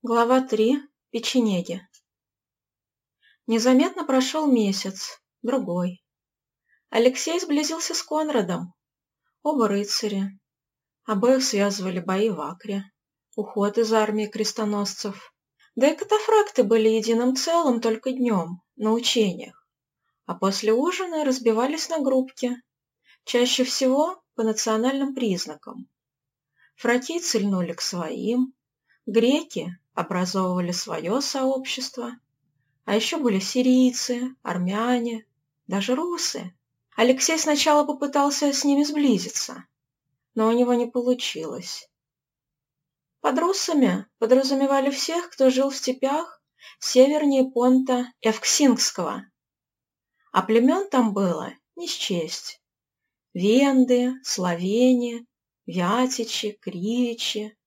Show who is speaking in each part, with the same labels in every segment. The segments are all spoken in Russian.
Speaker 1: Глава 3. Печенеги. Незаметно прошел месяц, другой. Алексей сблизился с Конрадом. Оба рыцари. Обоих связывали бои в Акре, уход из армии крестоносцев. Да и катафракты были единым целым только днем, на учениях. А после ужина разбивались на группки, чаще всего по национальным признакам. Фракийцы льнули к своим, греки образовывали свое сообщество, а еще были сирийцы, армяне, даже русы. Алексей сначала попытался с ними сблизиться, но у него не получилось. Под русами подразумевали всех, кто жил в степях севернее понта Евксингского, а племен там было не счесть. Венды, Словени, Вятичи, Кривичи,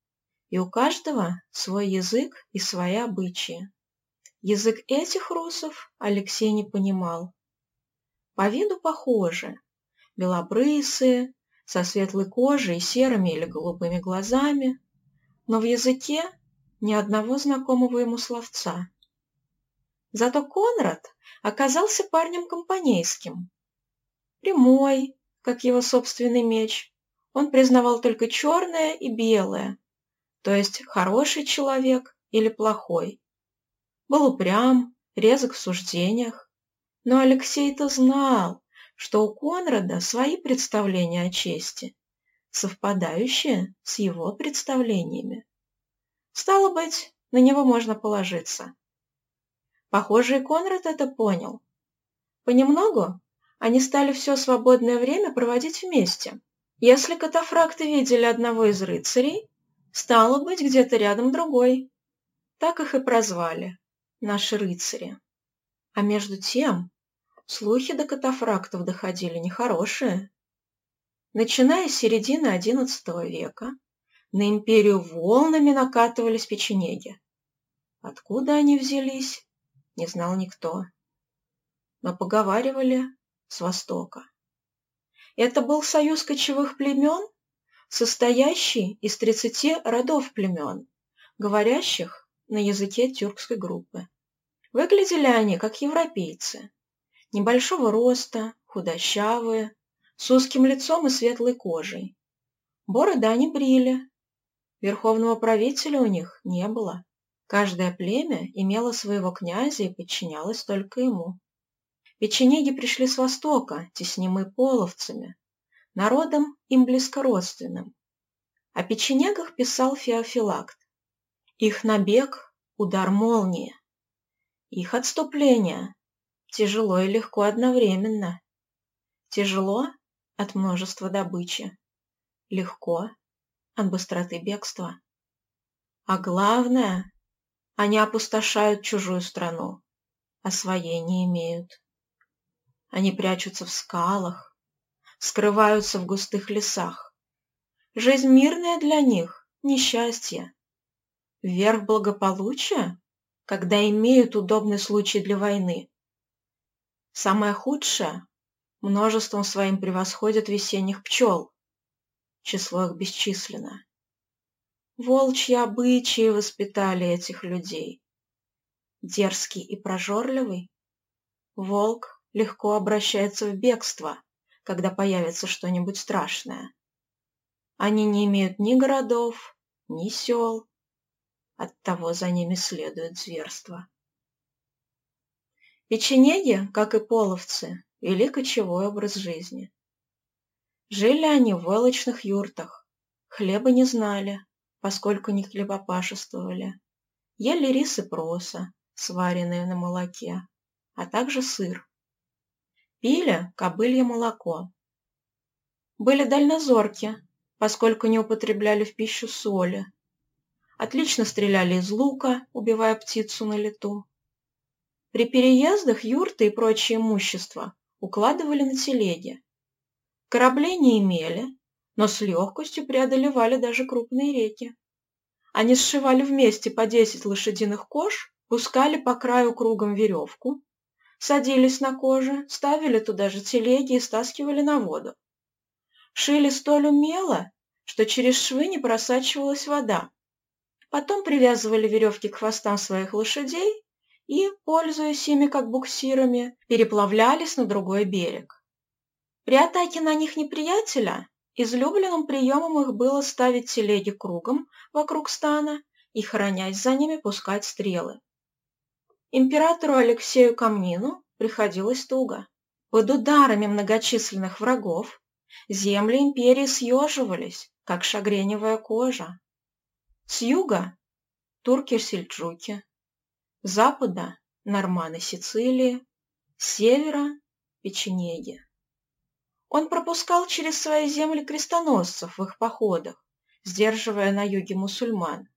Speaker 1: и у каждого свой язык и свои обычаи. Язык этих русов Алексей не понимал. По виду похожи, белобрысые, со светлой кожей и серыми или голубыми глазами, но в языке ни одного знакомого ему словца. Зато Конрад оказался парнем компанейским. Прямой, как его собственный меч, он признавал только черное и белое, то есть хороший человек или плохой. Был упрям, резок в суждениях. Но Алексей-то знал, что у Конрада свои представления о чести, совпадающие с его представлениями. Стало быть, на него можно положиться. Похоже, и Конрад это понял. Понемногу они стали все свободное время проводить вместе. Если катафракты видели одного из рыцарей, Стало быть, где-то рядом другой. Так их и прозвали – наши рыцари. А между тем, слухи до катафрактов доходили нехорошие. Начиная с середины XI века, на империю волнами накатывались печенеги. Откуда они взялись, не знал никто. Но поговаривали с востока. Это был союз кочевых племен, состоящий из 30 родов племен, говорящих на языке тюркской группы. Выглядели они как европейцы, небольшого роста, худощавые, с узким лицом и светлой кожей. Бороды они брили. Верховного правителя у них не было. Каждое племя имело своего князя и подчинялось только ему. Печенеги пришли с востока, теснимы половцами, народом им близкородственным. О печенегах писал Феофилакт. Их набег – удар молнии. Их отступление – тяжело и легко одновременно. Тяжело от множества добычи, легко от быстроты бегства. А главное, они опустошают чужую страну, а своей не имеют. Они прячутся в скалах, скрываются в густых лесах. Жизнь мирная для них – несчастье. Верх благополучия, когда имеют удобный случай для войны. Самое худшее – множеством своим превосходят весенних пчел. Число их бесчисленно. Волчьи обычаи воспитали этих людей. Дерзкий и прожорливый, волк легко обращается в бегство, когда появится что-нибудь страшное. Они не имеют ни городов, ни сел. Оттого за ними следует зверство. Печенеги, как и половцы, вели кочевой образ жизни. Жили они в волочных юртах, хлеба не знали, поскольку не хлебопашествовали. Ели рис и проса, сваренные на молоке, а также сыр. Пили кобылье молоко. Были дальнозорки, поскольку не употребляли в пищу соли. Отлично стреляли из лука, убивая птицу на лету. При переездах юрты и прочее имущество укладывали на телеги. Кораблей не имели, но с легкостью преодолевали даже крупные реки. Они сшивали вместе по десять лошадиных кож, пускали по краю кругом веревку, Садились на коже, ставили туда же телеги и стаскивали на воду. Шили столь умело, что через швы не просачивалась вода. Потом привязывали веревки к хвостам своих лошадей и, пользуясь ими как буксирами, переплавлялись на другой берег. При атаке на них неприятеля излюбленным приемом их было ставить телеги кругом вокруг стана и, хранясь за ними, пускать стрелы. Императору Алексею Камнину приходилось туго. Под ударами многочисленных врагов земли империи съеживались, как шагреневая кожа. С юга – турки-сельджуки, с запада – норманы Сицилии, с севера – печенеги. Он пропускал через свои земли крестоносцев в их походах, сдерживая на юге мусульман.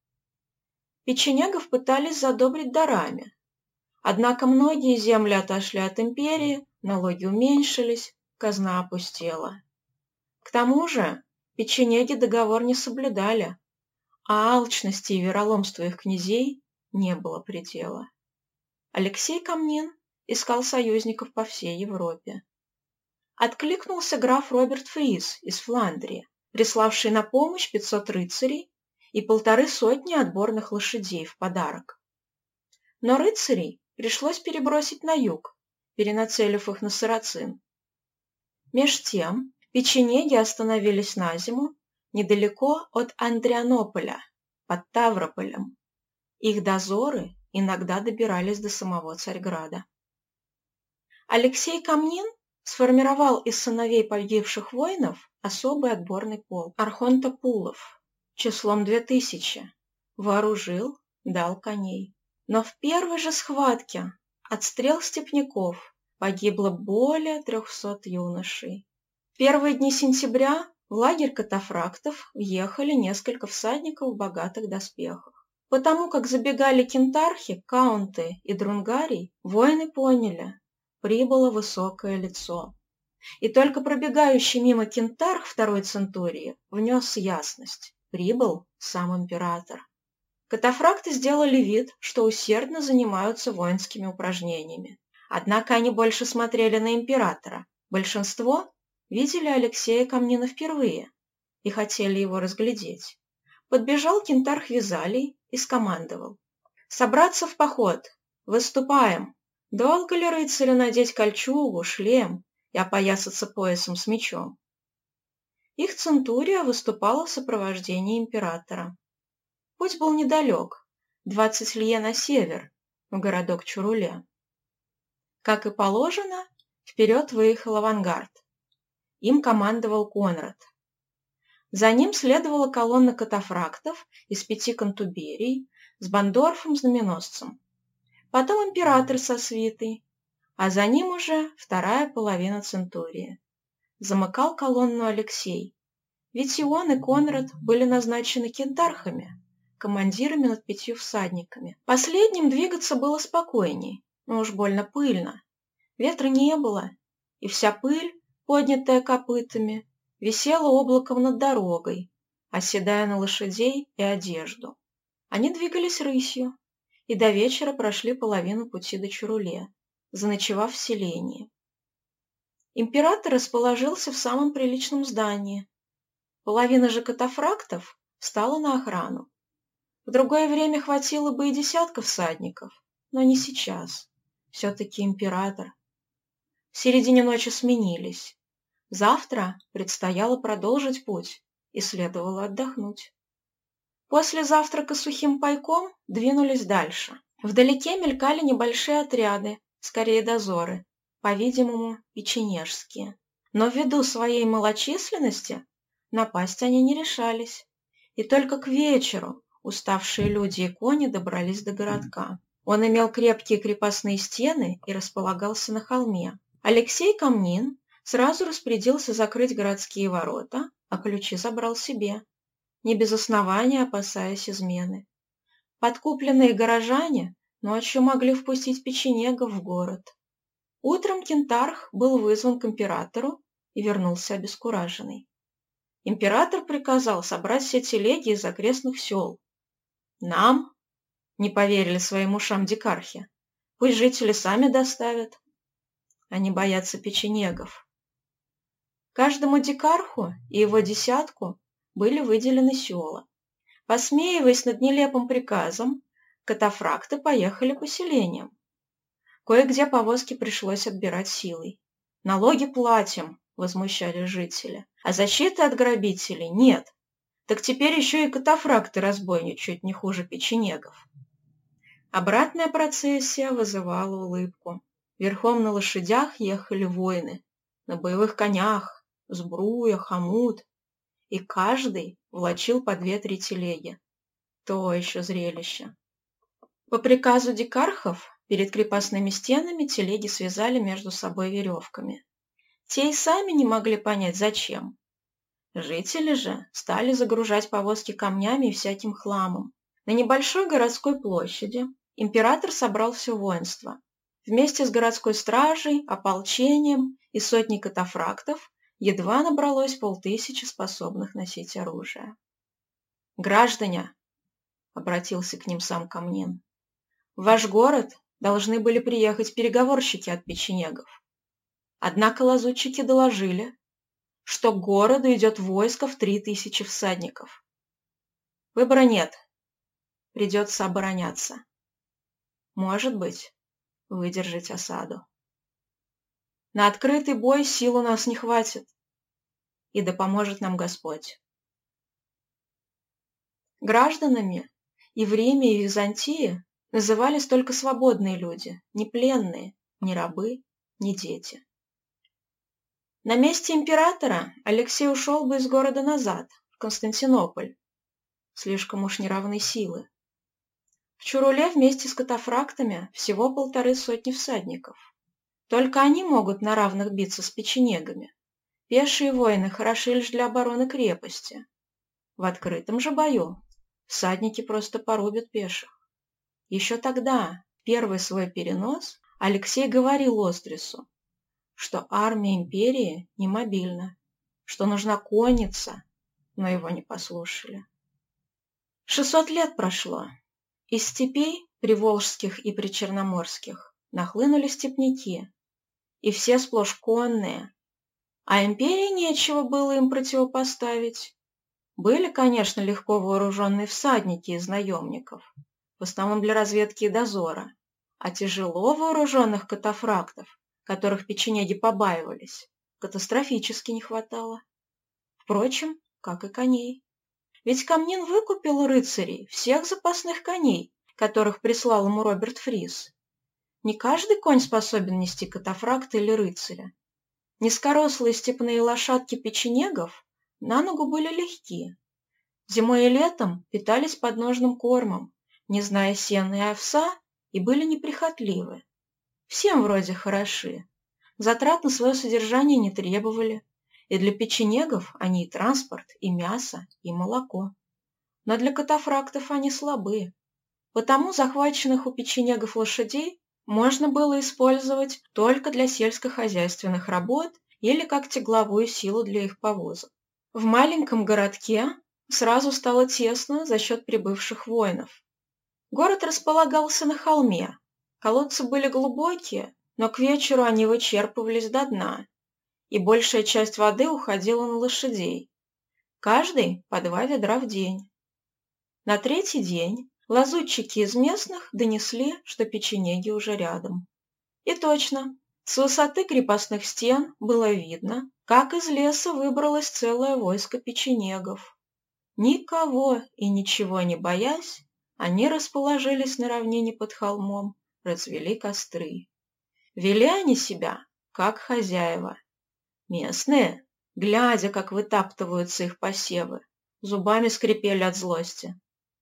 Speaker 1: Печенегов пытались задобрить дарами, однако многие земли отошли от империи, налоги уменьшились, казна опустела. К тому же печенеги договор не соблюдали, а алчности и вероломства их князей не было предела. Алексей Камнин искал союзников по всей Европе. Откликнулся граф Роберт Фриз из Фландрии, приславший на помощь 500 рыцарей и полторы сотни отборных лошадей в подарок. Но рыцарей пришлось перебросить на юг, перенацелив их на сарацин. Меж тем печенеги остановились на зиму недалеко от Андрианополя, под Таврополем. Их дозоры иногда добирались до самого Царьграда. Алексей Камнин сформировал из сыновей погибших воинов особый отборный полк Архонта-Пулов числом две тысячи, вооружил, дал коней. Но в первой же схватке от стрел степняков погибло более трехсот юношей. В первые дни сентября в лагерь катафрактов въехали несколько всадников в богатых доспехах. Потому как забегали кентархи, каунты и друнгарий, воины поняли – прибыло высокое лицо. И только пробегающий мимо кентарх второй центурии внес ясность – прибыл сам император. Катафракты сделали вид, что усердно занимаются воинскими упражнениями. Однако они больше смотрели на императора. Большинство видели Алексея Камнина впервые и хотели его разглядеть. Подбежал кентарх Визалий и скомандовал. «Собраться в поход! Выступаем! Долго ли рыцарю надеть кольчугу, шлем и опоясаться поясом с мечом?» Их центурия выступала в сопровождении императора. Путь был недалек, двадцать лье на север, в городок Чуруле. Как и положено, вперед выехал авангард. Им командовал Конрад. За ним следовала колонна катафрактов из пяти контуберий с Бандорфом-знаменосцем. Потом император со свитой, а за ним уже вторая половина центурии. Замыкал колонну Алексей, ведь и он, и Конрад были назначены кентархами, командирами над пятью всадниками. Последним двигаться было спокойней, но уж больно пыльно. Ветра не было, и вся пыль поднятая копытами, висела облаком над дорогой, оседая на лошадей и одежду. Они двигались рысью и до вечера прошли половину пути до Чуруле, заночевав в селении. Император расположился в самом приличном здании. Половина же катафрактов стала на охрану. В другое время хватило бы и десятка всадников, но не сейчас. Все-таки император. В середине ночи сменились. Завтра предстояло продолжить путь и следовало отдохнуть. После завтрака сухим пайком двинулись дальше. Вдалеке мелькали небольшие отряды, скорее дозоры, по-видимому, печенежские. Но ввиду своей малочисленности напасть они не решались. И только к вечеру уставшие люди и кони добрались до городка. Он имел крепкие крепостные стены и располагался на холме. Алексей Камнин сразу распорядился закрыть городские ворота, а ключи забрал себе, не без основания опасаясь измены. Подкупленные горожане ночью могли впустить печенегов в город. Утром кентарх был вызван к императору и вернулся обескураженный. Император приказал собрать все телеги из окрестных сел. «Нам?» — не поверили своим ушам дикархи. «Пусть жители сами доставят». Они боятся печенегов. Каждому дикарху и его десятку были выделены села. Посмеиваясь над нелепым приказом, катафракты поехали поселением. Кое-где повозки пришлось отбирать силой. «Налоги платим», — возмущали жители, «а защиты от грабителей нет. Так теперь еще и катафракты разбойничают не хуже печенегов». Обратная процессия вызывала улыбку. Верхом на лошадях ехали воины, на боевых конях, сбруя, хомут, и каждый влачил по две-три телеги. То еще зрелище. По приказу дикархов перед крепостными стенами телеги связали между собой веревками. Те и сами не могли понять, зачем. Жители же стали загружать повозки камнями и всяким хламом. На небольшой городской площади император собрал все воинство. Вместе с городской стражей, ополчением и сотней катафрактов едва набралось полтысячи способных носить оружие. «Граждане!» — обратился к ним сам Камнин. «В ваш город должны были приехать переговорщики от печенегов. Однако лазутчики доложили, что к городу идет войско в три тысячи всадников. Выбора нет. Придется обороняться. Может быть, выдержать осаду. На открытый бой сил у нас не хватит. И да поможет нам Господь. Гражданами и в Риме, и в Византии назывались только свободные люди, не пленные, не рабы, не дети. На месте императора Алексей ушел бы из города назад, в Константинополь. Слишком уж неравны силы. В Чуруле вместе с катафрактами всего полторы сотни всадников. Только они могут на равных биться с печенегами. Пешие воины хороши лишь для обороны крепости. В открытом же бою всадники просто порубят пеших. Еще тогда, первый свой перенос, Алексей говорил Острису, что армия империи не мобильна, что нужна конница, но его не послушали. Шестьсот лет прошло. Из степей, приволжских и причерноморских, нахлынули степняки, и все сплошь конные. А империи нечего было им противопоставить. Были, конечно, легко вооруженные всадники из наемников, в основном для разведки и дозора, а тяжело вооруженных катафрактов, которых печенеги побаивались, катастрофически не хватало. Впрочем, как и коней. Ведь Камнин выкупил у рыцарей всех запасных коней, которых прислал ему Роберт Фрис. Не каждый конь способен нести катафракт или рыцаря. Низкорослые степные лошадки печенегов на ногу были легкие. Зимой и летом питались подножным кормом, не зная сена и овса, и были неприхотливы. Всем вроде хороши. Затрат на свое содержание не требовали, и для печенегов они и транспорт, и мясо, и молоко. Но для катафрактов они слабы. Потому захваченных у печенегов лошадей можно было использовать только для сельскохозяйственных работ или как тягловую силу для их повозок. В маленьком городке сразу стало тесно за счет прибывших воинов. Город располагался на холме. Колодцы были глубокие, но к вечеру они вычерпывались до дна, и большая часть воды уходила на лошадей. Каждый по два ведра в день. На третий день Лазутчики из местных донесли, что печенеги уже рядом. И точно, с высоты крепостных стен было видно, как из леса выбралось целое войско печенегов. Никого и ничего не боясь, они расположились на равнине под холмом, развели костры. Вели они себя, как хозяева. Местные, глядя, как вытаптываются их посевы, зубами скрипели от злости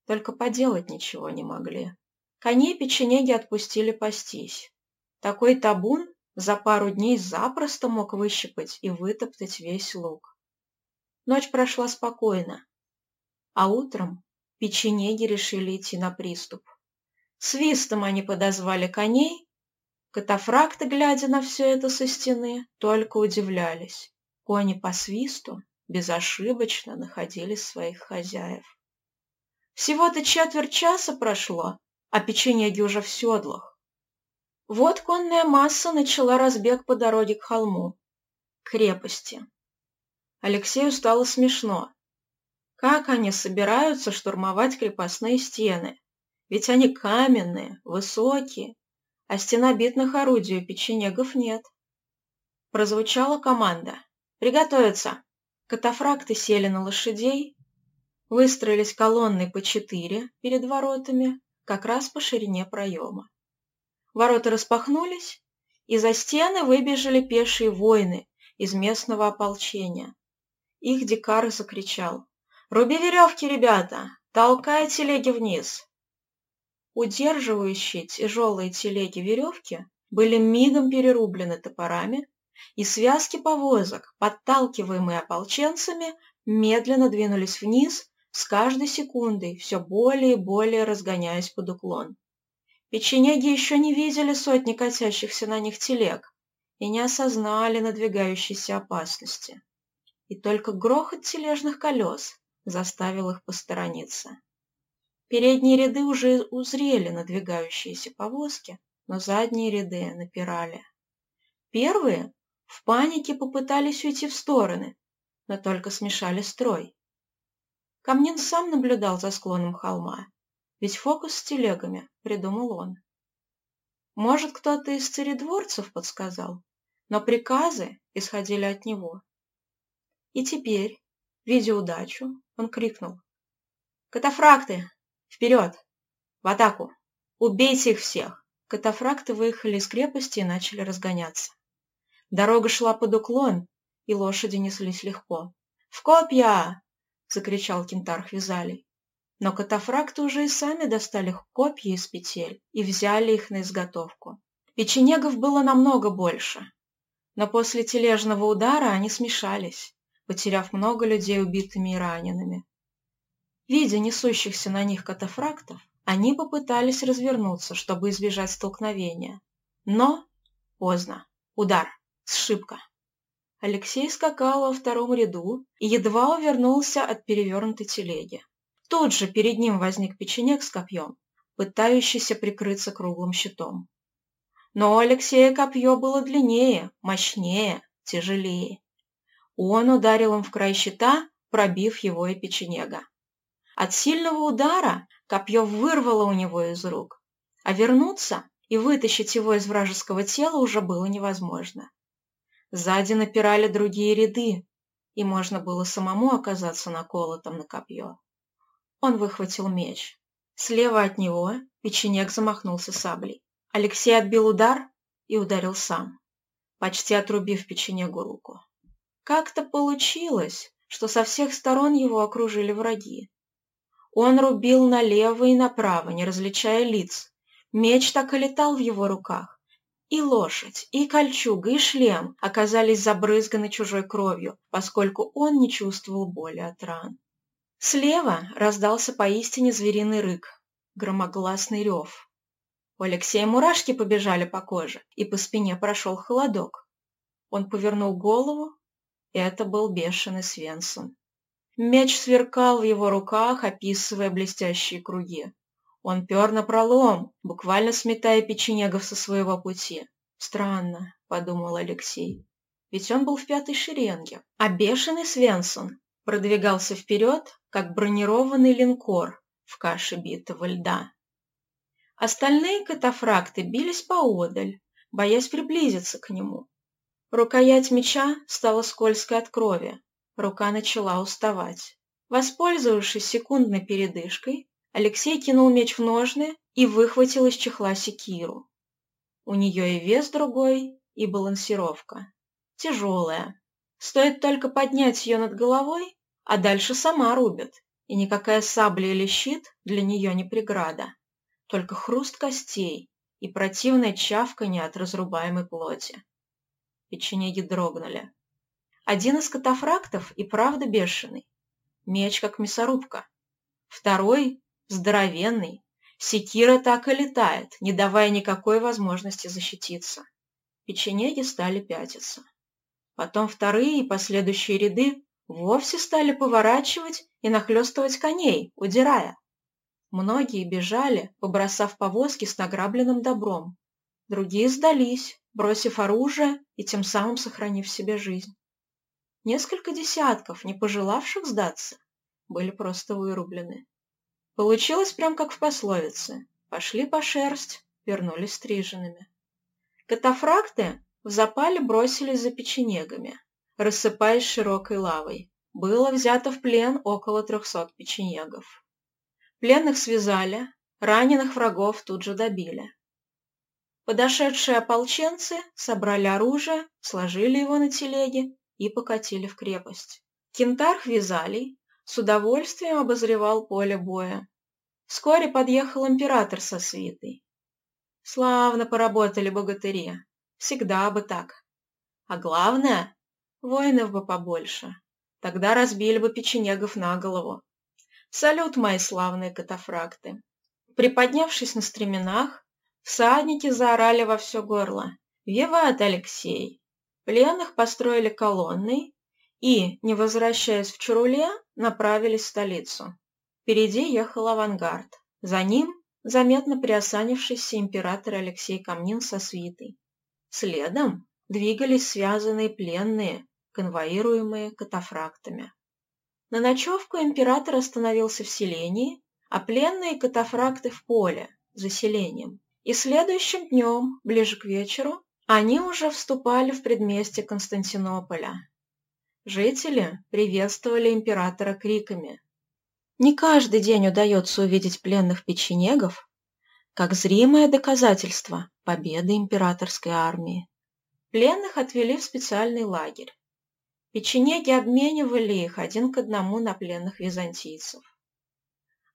Speaker 1: только поделать ничего не могли. Коней печенеги отпустили пастись. Такой табун за пару дней запросто мог выщипать и вытоптать весь луг. Ночь прошла спокойно, а утром печенеги решили идти на приступ. Свистом они подозвали коней, катафракты, глядя на все это со стены, только удивлялись. Кони по свисту безошибочно находили своих хозяев. Всего-то четверть часа прошло, а печенеги уже в седлах. Вот конная масса начала разбег по дороге к холму, к крепости. Алексею стало смешно. Как они собираются штурмовать крепостные стены? Ведь они каменные, высокие, а стенобитных орудий у печенегов нет. Прозвучала команда. «Приготовиться!» Катафракты сели на лошадей, выстроились колонны по четыре перед воротами, как раз по ширине проема. Ворота распахнулись, и за стены выбежали пешие воины из местного ополчения. Их дикар закричал. «Руби веревки, ребята! Толкай телеги вниз!» Удерживающие тяжелые телеги веревки были мигом перерублены топорами, и связки повозок, подталкиваемые ополченцами, медленно двинулись вниз, с каждой секундой все более и более разгоняясь под уклон. Печенеги еще не видели сотни катящихся на них телег и не осознали надвигающейся опасности. И только грохот тележных колес заставил их посторониться. Передние ряды уже узрели надвигающиеся повозки, но задние ряды напирали. Первые в панике попытались уйти в стороны, но только смешали строй. Камнин сам наблюдал за склоном холма, ведь фокус с телегами придумал он. Может, кто-то из царедворцев подсказал, но приказы исходили от него. И теперь, видя удачу, он крикнул. «Катафракты! Вперед! В атаку! Убейте их всех!» Катафракты выехали из крепости и начали разгоняться. Дорога шла под уклон, и лошади неслись легко. «В копья!» — закричал кентарх Визалий. Но катафракты уже и сами достали копья из петель и взяли их на изготовку. Печенегов было намного больше, но после тележного удара они смешались, потеряв много людей убитыми и ранеными. Видя несущихся на них катафрактов, они попытались развернуться, чтобы избежать столкновения. Но поздно. Удар. Сшибка. Алексей скакал во втором ряду и едва увернулся от перевернутой телеги. Тут же перед ним возник печенек с копьем, пытающийся прикрыться круглым щитом. Но у Алексея копье было длиннее, мощнее, тяжелее. Он ударил им в край щита, пробив его и печенега. От сильного удара копье вырвало у него из рук, а вернуться и вытащить его из вражеского тела уже было невозможно. Сзади напирали другие ряды, и можно было самому оказаться наколотом на копье. Он выхватил меч. Слева от него печенек замахнулся саблей. Алексей отбил удар и ударил сам, почти отрубив печенегу руку. Как-то получилось, что со всех сторон его окружили враги. Он рубил налево и направо, не различая лиц. Меч так и летал в его руках, и лошадь, и кольчуга, и шлем оказались забрызганы чужой кровью, поскольку он не чувствовал боли от ран. Слева раздался поистине звериный рык, громогласный рев. У Алексея мурашки побежали по коже, и по спине прошел холодок. Он повернул голову, и это был бешеный Свенсон. Меч сверкал в его руках, описывая блестящие круги. Он пер на пролом, буквально сметая печенегов со своего пути. «Странно», — подумал Алексей, — «ведь он был в пятой шеренге, а бешеный Свенсон продвигался вперед, как бронированный линкор в каше битого льда. Остальные катафракты бились поодаль, боясь приблизиться к нему. Рукоять меча стала скользкой от крови, рука начала уставать. Воспользовавшись секундной передышкой, Алексей кинул меч в ножны и выхватил из чехла секиру. У нее и вес другой, и балансировка. Тяжелая. Стоит только поднять ее над головой, а дальше сама рубит, и никакая сабля или щит для нее не преграда. Только хруст костей и противное чавканье от разрубаемой плоти. Печенеги дрогнули. Один из катафрактов и правда бешеный. Меч как мясорубка. Второй Здоровенный. Секира так и летает, не давая никакой возможности защититься. Печенеги стали пятиться. Потом вторые и последующие ряды вовсе стали поворачивать и нахлестывать коней, удирая. Многие бежали, побросав повозки с награбленным добром. Другие сдались, бросив оружие и тем самым сохранив себе жизнь. Несколько десятков, не пожелавших сдаться, были просто вырублены. Получилось прям как в пословице. Пошли по шерсть, вернулись стриженными. Катафракты в запале бросились за печенегами, рассыпаясь широкой лавой. Было взято в плен около трехсот печенегов. Пленных связали, раненых врагов тут же добили. Подошедшие ополченцы собрали оружие, сложили его на телеге и покатили в крепость. Кентарх Визалий с удовольствием обозревал поле боя. Вскоре подъехал император со свитой. Славно поработали богатыри. Всегда бы так. А главное, воинов бы побольше. Тогда разбили бы печенегов на голову. Салют, мои славные катафракты. Приподнявшись на стременах, всадники заорали во все горло. «Виват, Алексей!» Пленных построили колонной и, не возвращаясь в Чуруле, направились в столицу. Впереди ехал авангард. За ним заметно приосанившийся император Алексей Камнин со свитой. Следом двигались связанные пленные, конвоируемые катафрактами. На ночевку император остановился в селении, а пленные катафракты в поле, за селением. И следующим днем, ближе к вечеру, они уже вступали в предместье Константинополя. Жители приветствовали императора криками. Не каждый день удается увидеть пленных печенегов, как зримое доказательство победы императорской армии. Пленных отвели в специальный лагерь. Печенеги обменивали их один к одному на пленных византийцев.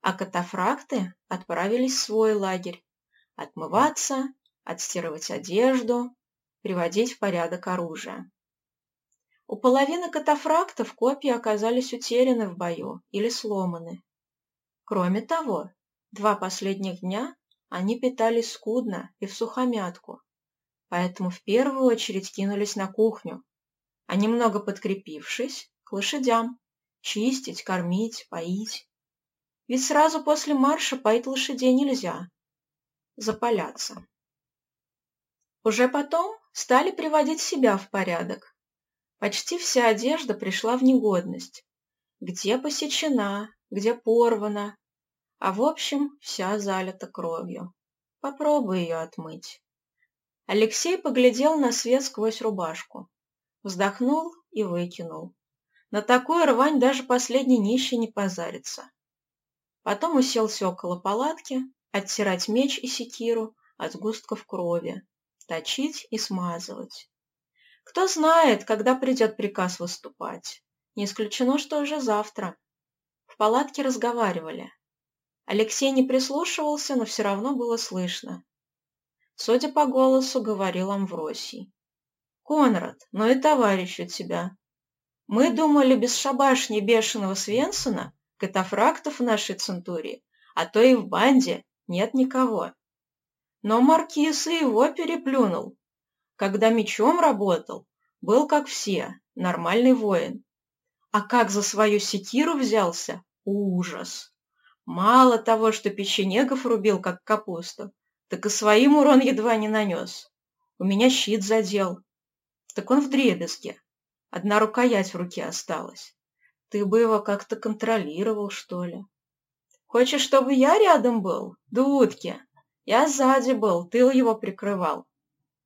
Speaker 1: А катафракты отправились в свой лагерь отмываться, отстирывать одежду, приводить в порядок оружие. У половины катафрактов копья оказались утеряны в бою или сломаны. Кроме того, два последних дня они питались скудно и в сухомятку, поэтому в первую очередь кинулись на кухню, а немного подкрепившись, к лошадям, чистить, кормить, поить. Ведь сразу после марша поить лошадей нельзя. Запалятся. Уже потом стали приводить себя в порядок. Почти вся одежда пришла в негодность. Где посечена, где порвана, а в общем вся залита кровью. Попробуй ее отмыть. Алексей поглядел на свет сквозь рубашку. Вздохнул и выкинул. На такую рвань даже последний нищий не позарится. Потом уселся около палатки, оттирать меч и секиру от сгустков крови, точить и смазывать. Кто знает, когда придет приказ выступать. Не исключено, что уже завтра. В палатке разговаривали. Алексей не прислушивался, но все равно было слышно. Судя по голосу, говорил Амвросий. «Конрад, ну и товарищ у тебя. Мы думали, без шабашни бешеного Свенсона, катафрактов в нашей центурии, а то и в банде нет никого. Но маркиз и его переплюнул. Когда мечом работал, был как все, нормальный воин. А как за свою секиру взялся? Ужас! Мало того, что печенегов рубил, как капусту, так и своим урон едва не нанес. У меня щит задел. Так он в дребезге. Одна рукоять в руке осталась. Ты бы его как-то контролировал, что ли. Хочешь, чтобы я рядом был? Дудки. Я сзади был, тыл его прикрывал.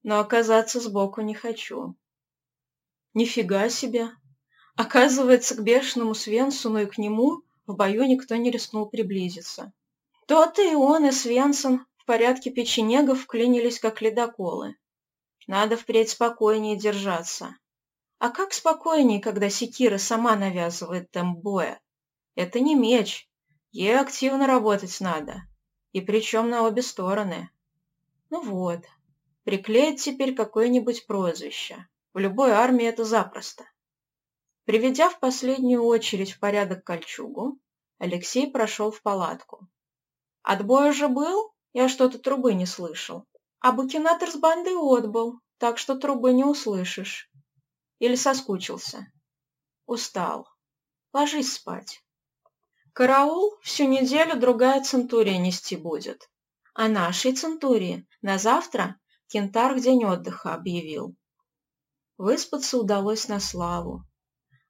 Speaker 1: Но оказаться сбоку не хочу. Нифига себе. Оказывается, к бешеному Свенсону и к нему в бою никто не рискнул приблизиться. То-то и он, и Свенсон в порядке печенегов вклинились, как ледоколы. Надо впредь спокойнее держаться. А как спокойнее, когда секира сама навязывает темп боя? Это не меч. Ей активно работать надо. И причем на обе стороны. Ну вот. Приклеить теперь какое-нибудь прозвище. В любой армии это запросто. Приведя в последнюю очередь в порядок кольчугу, Алексей прошел в палатку. «Отбой уже был? Я что-то трубы не слышал. А букинатор с бандой отбыл, так что трубы не услышишь. Или соскучился. Устал. Ложись спать. Караул всю неделю другая центурия нести будет. А нашей центурии на завтра Кентарх день отдыха объявил. Выспаться удалось на славу.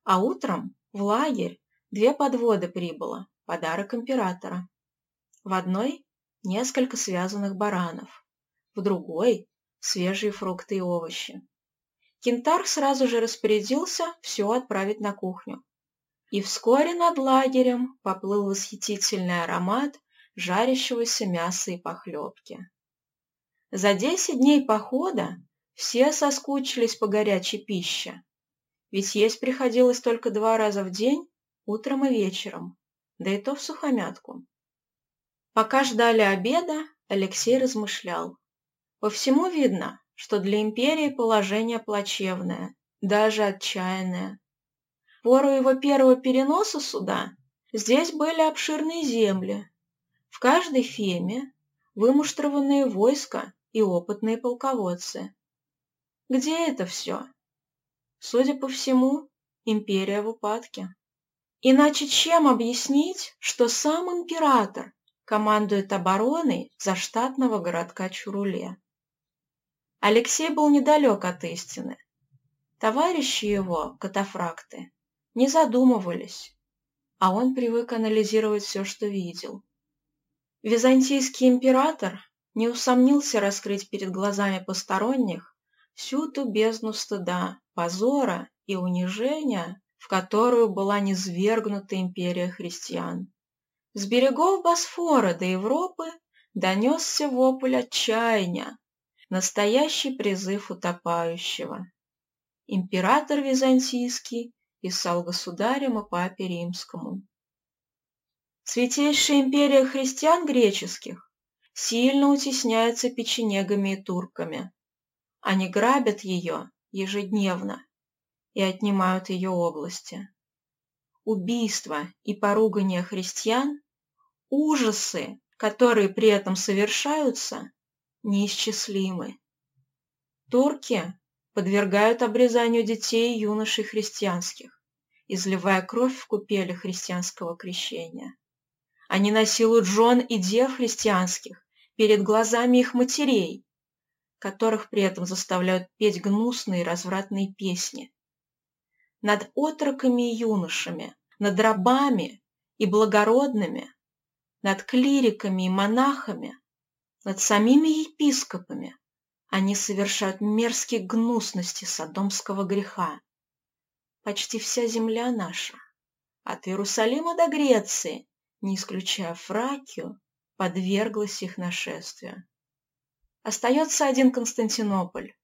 Speaker 1: А утром в лагерь Две подводы прибыло, подарок императора. В одной – несколько связанных баранов, в другой – свежие фрукты и овощи. Кентар сразу же распорядился все отправить на кухню. И вскоре над лагерем поплыл восхитительный аромат жарящегося мяса и похлебки. За десять дней похода все соскучились по горячей пище, ведь есть приходилось только два раза в день, утром и вечером, да и то в сухомятку. Пока ждали обеда, Алексей размышлял. По всему видно, что для империи положение плачевное, даже отчаянное. Пору его первого переноса сюда здесь были обширные земли. В каждой феме вымуштрованные войска и опытные полководцы. Где это все? Судя по всему, империя в упадке. Иначе чем объяснить, что сам император командует обороной заштатного городка Чуруле? Алексей был недалек от истины. Товарищи его, катафракты, не задумывались, а он привык анализировать все, что видел. Византийский император не усомнился раскрыть перед глазами посторонних всю ту бездну стыда, позора и унижения, в которую была низвергнута империя христиан. С берегов Босфора до Европы донесся вопль отчаяния, настоящий призыв утопающего. Император Византийский писал государям и папе римскому. Святейшая империя христиан греческих сильно утесняется печенегами и турками. Они грабят ее ежедневно и отнимают ее области. Убийства и поругания христиан, ужасы, которые при этом совершаются, неисчислимы. Турки подвергают обрезанию детей и юношей христианских, изливая кровь в купели христианского крещения. Они насилуют жен и дев христианских перед глазами их матерей, которых при этом заставляют петь гнусные развратные песни. Над отроками и юношами, над рабами и благородными, над клириками и монахами над самими епископами. Они совершают мерзкие гнусности содомского греха. Почти вся земля наша, от Иерусалима до Греции, не исключая Фракию, подверглась их нашествию. Остается один Константинополь,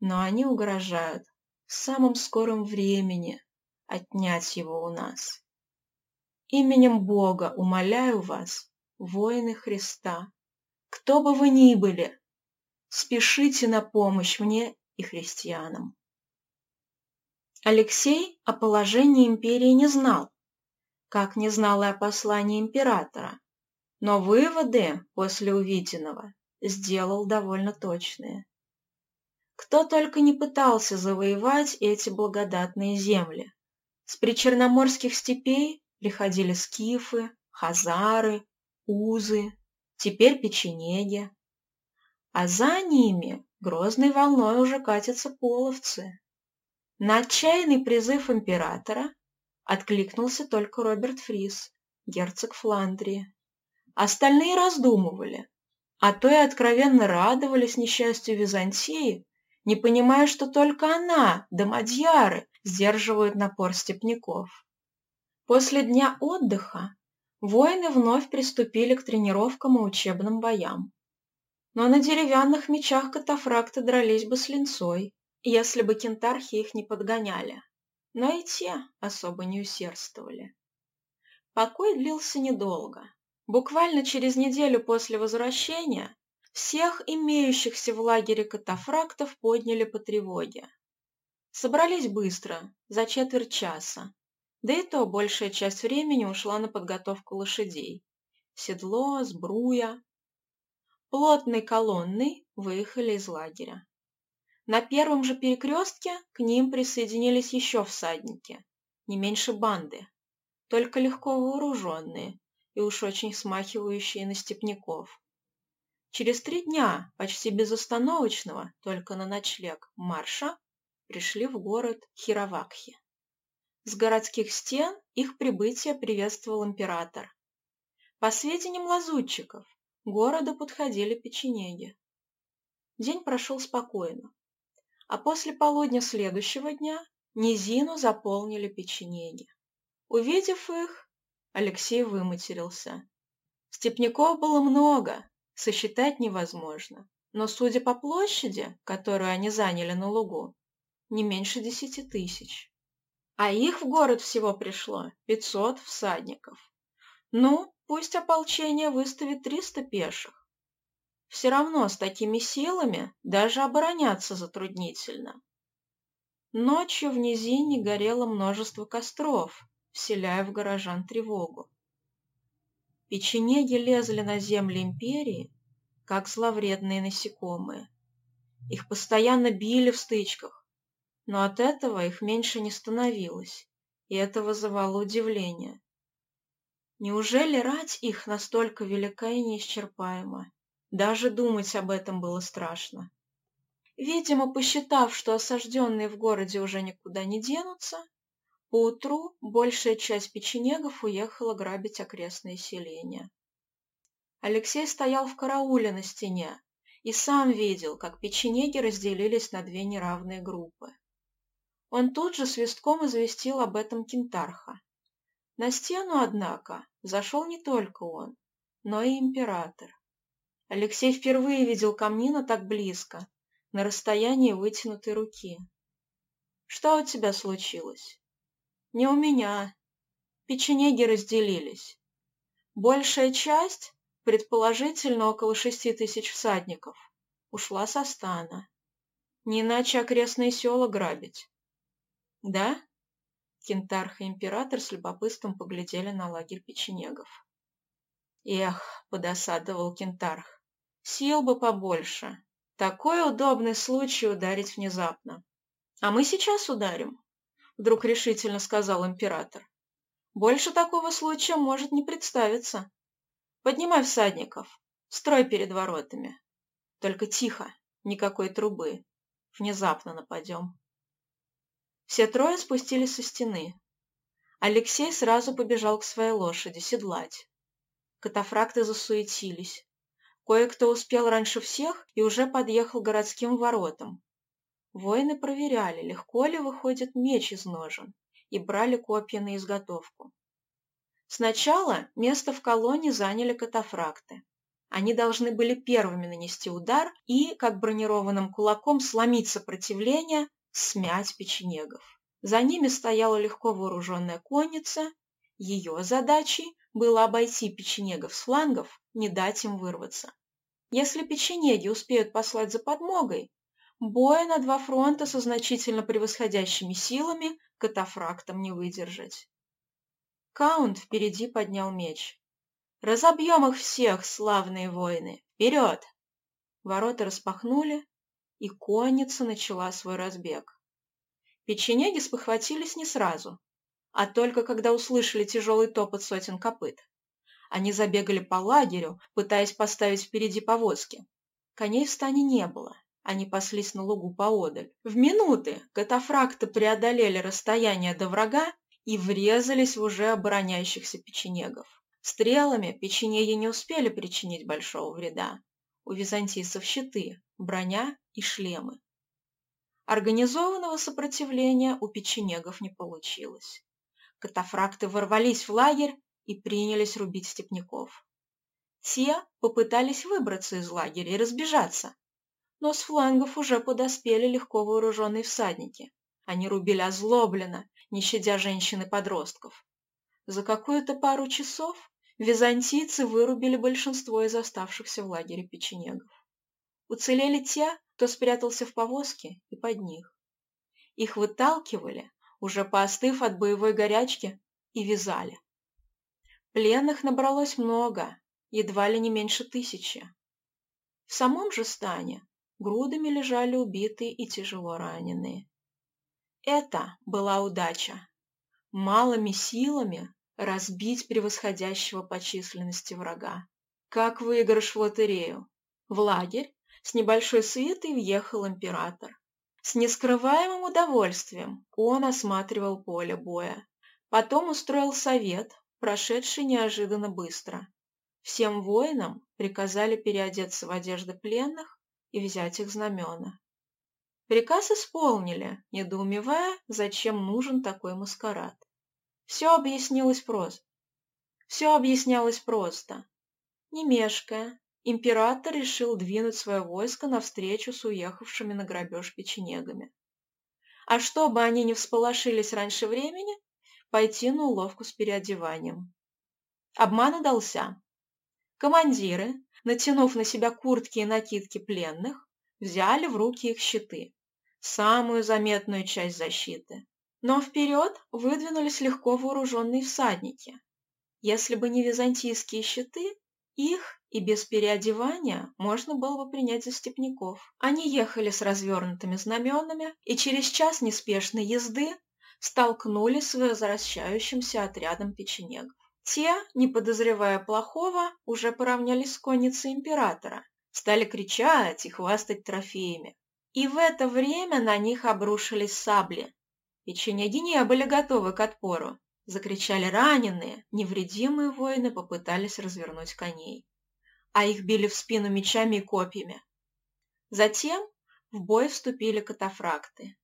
Speaker 1: но они угрожают в самом скором времени отнять его у нас. Именем Бога умоляю вас, воины Христа, кто бы вы ни были, спешите на помощь мне и христианам. Алексей о положении империи не знал, как не знал и о послании императора, но выводы после увиденного сделал довольно точные. Кто только не пытался завоевать эти благодатные земли. С причерноморских степей приходили скифы, хазары, узы, теперь печенеги. А за ними грозной волной уже катятся половцы. На отчаянный призыв императора откликнулся только Роберт Фрис, герцог Фландрии. Остальные раздумывали, а то и откровенно радовались несчастью Византии, не понимая, что только она, да мадьяры, сдерживают напор степняков. После дня отдыха воины вновь приступили к тренировкам и учебным боям. Но на деревянных мечах катафракты дрались бы с линцой, если бы кентархи их не подгоняли. Но и те особо не усердствовали. Покой длился недолго. Буквально через неделю после возвращения всех имеющихся в лагере катафрактов подняли по тревоге. Собрались быстро, за четверть часа, да и то большая часть времени ушла на подготовку лошадей. Седло, сбруя. Плотной колонной выехали из лагеря. На первом же перекрестке к ним присоединились еще всадники, не меньше банды, только легко вооруженные и уж очень смахивающие на степняков. Через три дня, почти безостановочного, только на ночлег, марша, пришли в город Хировакхи. С городских стен их прибытие приветствовал император. По сведениям лазутчиков, городу подходили печенеги. День прошел спокойно, а после полудня следующего дня низину заполнили печенеги. Увидев их, Алексей выматерился. Степняков было много, сосчитать невозможно, но, судя по площади, которую они заняли на лугу, не меньше десяти тысяч. А их в город всего пришло пятьсот всадников. Ну, пусть ополчение выставит триста пеших. Все равно с такими силами даже обороняться затруднительно. Ночью в низине горело множество костров, вселяя в горожан тревогу. Печенеги лезли на земли империи, как зловредные насекомые. Их постоянно били в стычках, но от этого их меньше не становилось, и это вызывало удивление. Неужели рать их настолько велика и неисчерпаема? Даже думать об этом было страшно. Видимо, посчитав, что осажденные в городе уже никуда не денутся, Поутру большая часть печенегов уехала грабить окрестные селения. Алексей стоял в карауле на стене и сам видел, как печенеги разделились на две неравные группы. Он тут же свистком известил об этом кентарха. На стену, однако, зашел не только он, но и император. Алексей впервые видел камнина так близко, на расстоянии вытянутой руки. «Что у тебя случилось?» Не у меня. Печенеги разделились. Большая часть, предположительно около шести тысяч всадников, ушла со стана. Не иначе окрестные села грабить. Да? Кентарх и император с любопытством поглядели на лагерь печенегов. Эх, подосадовал Кентарх, сил бы побольше. Такой удобный случай ударить внезапно. А мы сейчас ударим вдруг решительно сказал император. Больше такого случая может не представиться. Поднимай всадников, строй перед воротами. Только тихо, никакой трубы. Внезапно нападем. Все трое спустились со стены. Алексей сразу побежал к своей лошади седлать. Катафракты засуетились. Кое-кто успел раньше всех и уже подъехал к городским воротам, Воины проверяли, легко ли выходит меч из ножен, и брали копья на изготовку. Сначала место в колонне заняли катафракты. Они должны были первыми нанести удар и, как бронированным кулаком, сломить сопротивление, смять печенегов. За ними стояла легко вооруженная конница. Ее задачей было обойти печенегов с флангов, не дать им вырваться. Если печенеги успеют послать за подмогой, Боя на два фронта со значительно превосходящими силами катафрактом не выдержать. Каунт впереди поднял меч. «Разобьем их всех, славные воины! Вперед!» Ворота распахнули, и конница начала свой разбег. Печенеги спохватились не сразу, а только когда услышали тяжелый топот сотен копыт. Они забегали по лагерю, пытаясь поставить впереди повозки. Коней в стане не было, они паслись на лугу поодаль. В минуты катафракты преодолели расстояние до врага и врезались в уже обороняющихся печенегов. Стрелами печенеги не успели причинить большого вреда. У византийцев щиты, броня и шлемы. Организованного сопротивления у печенегов не получилось. Катафракты ворвались в лагерь и принялись рубить степняков. Те попытались выбраться из лагеря и разбежаться, но с флангов уже подоспели легко вооруженные всадники. Они рубили озлобленно, не щадя женщин и подростков. За какую-то пару часов византийцы вырубили большинство из оставшихся в лагере печенегов. Уцелели те, кто спрятался в повозке и под них. Их выталкивали, уже поостыв от боевой горячки, и вязали. Пленных набралось много, едва ли не меньше тысячи. В самом же стане грудами лежали убитые и тяжело раненые. Это была удача. Малыми силами разбить превосходящего по численности врага. Как выигрыш в лотерею. В лагерь с небольшой свитой въехал император. С нескрываемым удовольствием он осматривал поле боя. Потом устроил совет, прошедший неожиданно быстро. Всем воинам приказали переодеться в одежды пленных и взять их знамена. Приказ исполнили, недоумевая, зачем нужен такой маскарад. Все объяснилось просто. Все объяснялось просто. Не мешкая, император решил двинуть свое войско навстречу с уехавшими на грабеж печенегами. А чтобы они не всполошились раньше времени, пойти на уловку с переодеванием. Обман удался. Командиры, натянув на себя куртки и накидки пленных, взяли в руки их щиты, самую заметную часть защиты. Но вперед выдвинулись легко вооруженные всадники. Если бы не византийские щиты, их и без переодевания можно было бы принять за степняков. Они ехали с развернутыми знаменами и через час неспешной езды столкнулись с возвращающимся отрядом печенегов. Те, не подозревая плохого, уже поравнялись с конницей императора, стали кричать и хвастать трофеями. И в это время на них обрушились сабли. Печенеги не были готовы к отпору. Закричали раненые, невредимые воины попытались развернуть коней. А их били в спину мечами и копьями. Затем в бой вступили катафракты,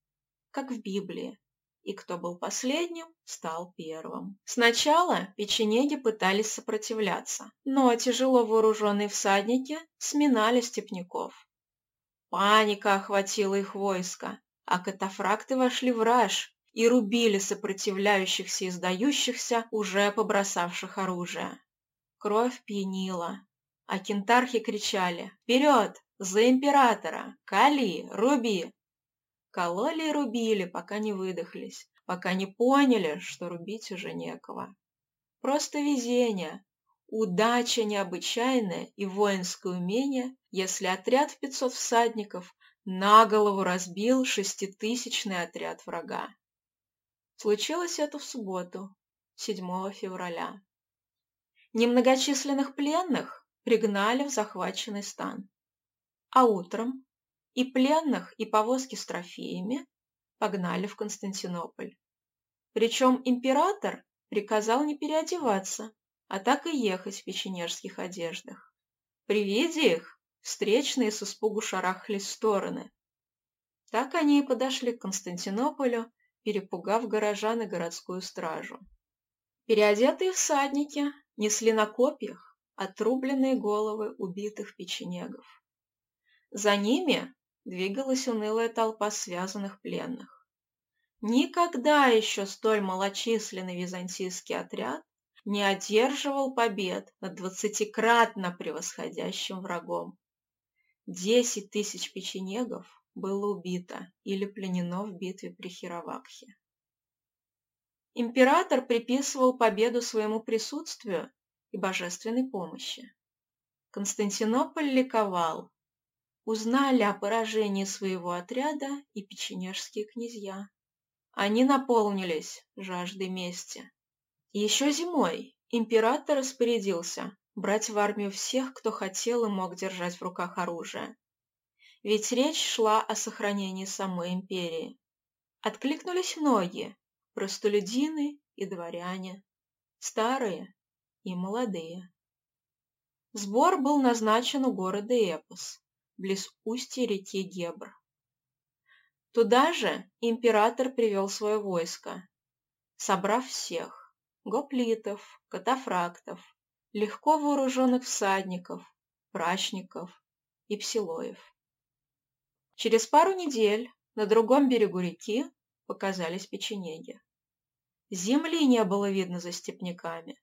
Speaker 1: как в Библии, и кто был последним, стал первым. Сначала печенеги пытались сопротивляться, но тяжело вооруженные всадники сминали степняков. Паника охватила их войско, а катафракты вошли в раж и рубили сопротивляющихся и сдающихся, уже побросавших оружие. Кровь пьянила, а кентархи кричали «Вперед! За императора! Кали! Руби!» Кололи и рубили, пока не выдохлись, пока не поняли, что рубить уже некого. Просто везение, удача необычайная и воинское умение, если отряд в 500 всадников на голову разбил шеститысячный отряд врага. Случилось это в субботу, 7 февраля. Немногочисленных пленных пригнали в захваченный стан. А утром и пленных, и повозки с трофеями погнали в Константинополь. Причем император приказал не переодеваться, а так и ехать в печенежских одеждах. При виде их встречные с испугу шарахались в стороны. Так они и подошли к Константинополю, перепугав горожан и городскую стражу. Переодетые всадники несли на копьях отрубленные головы убитых печенегов. За ними двигалась унылая толпа связанных пленных. Никогда еще столь малочисленный византийский отряд не одерживал побед над двадцатикратно превосходящим врагом. Десять тысяч печенегов было убито или пленено в битве при Хировакхе. Император приписывал победу своему присутствию и божественной помощи. Константинополь ликовал, узнали о поражении своего отряда и печенежские князья. Они наполнились жаждой мести. Еще зимой император распорядился брать в армию всех, кто хотел и мог держать в руках оружие. Ведь речь шла о сохранении самой империи. Откликнулись многие – простолюдины и дворяне, старые и молодые. Сбор был назначен у города Эпос, близ устья реки Гебр. Туда же император привел свое войско, собрав всех – гоплитов, катафрактов, легко вооруженных всадников, прачников и псилоев. Через пару недель на другом берегу реки показались печенеги. Земли не было видно за степняками.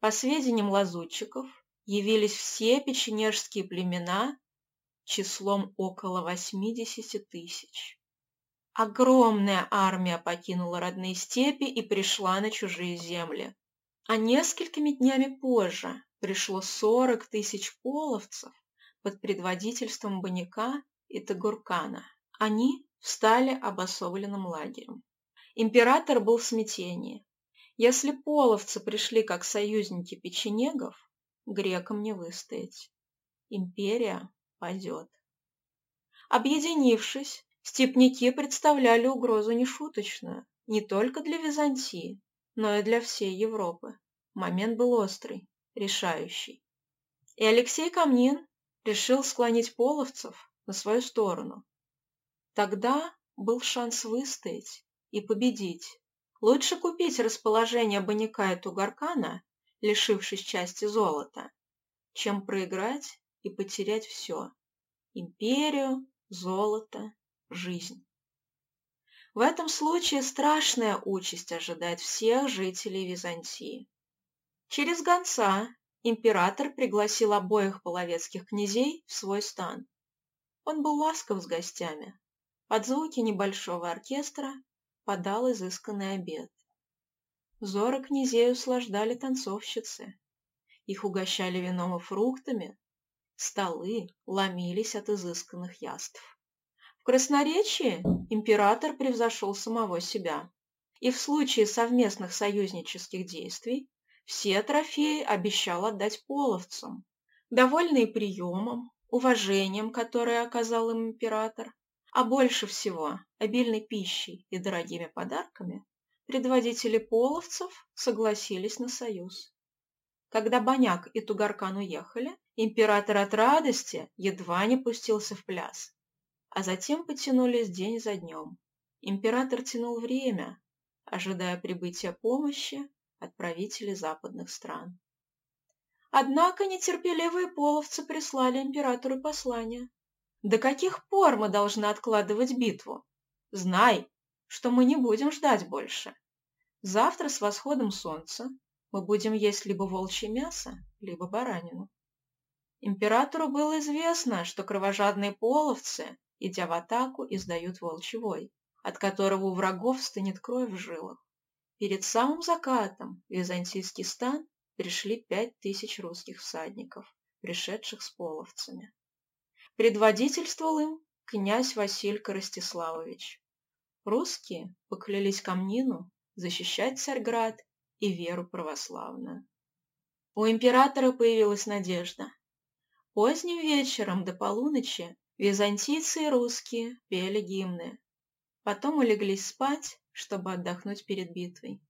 Speaker 1: По сведениям лазутчиков, явились все печенежские племена числом около 80 тысяч. Огромная армия покинула родные степи и пришла на чужие земли. А несколькими днями позже пришло 40 тысяч половцев под предводительством Баняка и Тагуркана. Они встали обособленным лагерем. Император был в смятении. Если половцы пришли как союзники печенегов, грекам не выстоять. Империя падет. Объединившись Степники представляли угрозу нешуточную не только для Византии, но и для всей Европы. Момент был острый, решающий. И Алексей Камнин решил склонить половцев на свою сторону. Тогда был шанс выстоять и победить. Лучше купить расположение Баняка и Тугаркана, лишившись части золота, чем проиграть и потерять все – империю, золото, жизнь. В этом случае страшная участь ожидает всех жителей Византии. Через гонца император пригласил обоих половецких князей в свой стан. Он был ласков с гостями. Под звуки небольшого оркестра подал изысканный обед. Взоры князей услаждали танцовщицы. Их угощали вином и фруктами. Столы ломились от изысканных яств. В красноречии император превзошел самого себя. И в случае совместных союзнических действий все трофеи обещал отдать половцам. Довольные приемом, уважением, которое оказал им император, а больше всего обильной пищей и дорогими подарками, предводители половцев согласились на союз. Когда Баняк и Тугаркан уехали, император от радости едва не пустился в пляс а затем потянулись день за днем. Император тянул время, ожидая прибытия помощи от правителей западных стран. Однако нетерпеливые половцы прислали императору послание. «До каких пор мы должны откладывать битву? Знай, что мы не будем ждать больше. Завтра с восходом солнца мы будем есть либо волчье мясо, либо баранину». Императору было известно, что кровожадные половцы идя в атаку, издают волчий вой, от которого у врагов стынет кровь в жилах. Перед самым закатом в византийский стан пришли пять тысяч русских всадников, пришедших с половцами. Предводительствовал им князь Василька Ростиславович. Русские поклялись Камнину защищать Царьград и веру православную. У императора появилась надежда. Поздним вечером до полуночи Византийцы и русские пели гимны. Потом улеглись спать, чтобы отдохнуть перед битвой.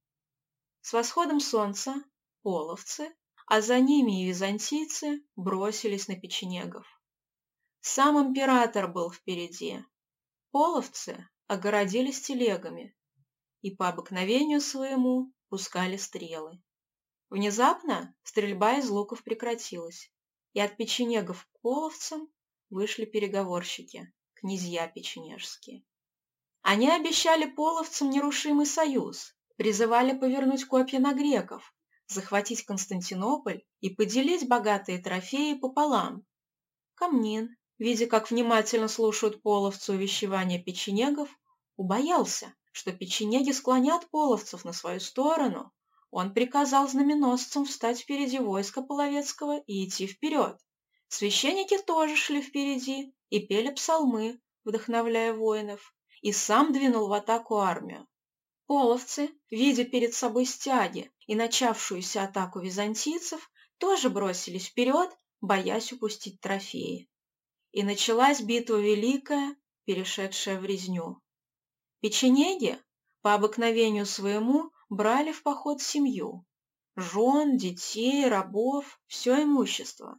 Speaker 1: С восходом солнца половцы, а за ними и византийцы бросились на печенегов. Сам император был впереди. Половцы огородились телегами и по обыкновению своему пускали стрелы. Внезапно стрельба из луков прекратилась, и от печенегов к половцам вышли переговорщики, князья печенежские. Они обещали половцам нерушимый союз, призывали повернуть копья на греков, захватить Константинополь и поделить богатые трофеи пополам. Камнин, видя, как внимательно слушают половцы увещевания печенегов, убоялся, что печенеги склонят половцев на свою сторону. Он приказал знаменосцам встать впереди войска половецкого и идти вперед. Священники тоже шли впереди и пели псалмы, вдохновляя воинов, и сам двинул в атаку армию. Половцы, видя перед собой стяги и начавшуюся атаку византийцев, тоже бросились вперед, боясь упустить трофеи. И началась битва великая, перешедшая в резню. Печенеги, по обыкновению своему, брали в поход семью, жен, детей, рабов, все имущество.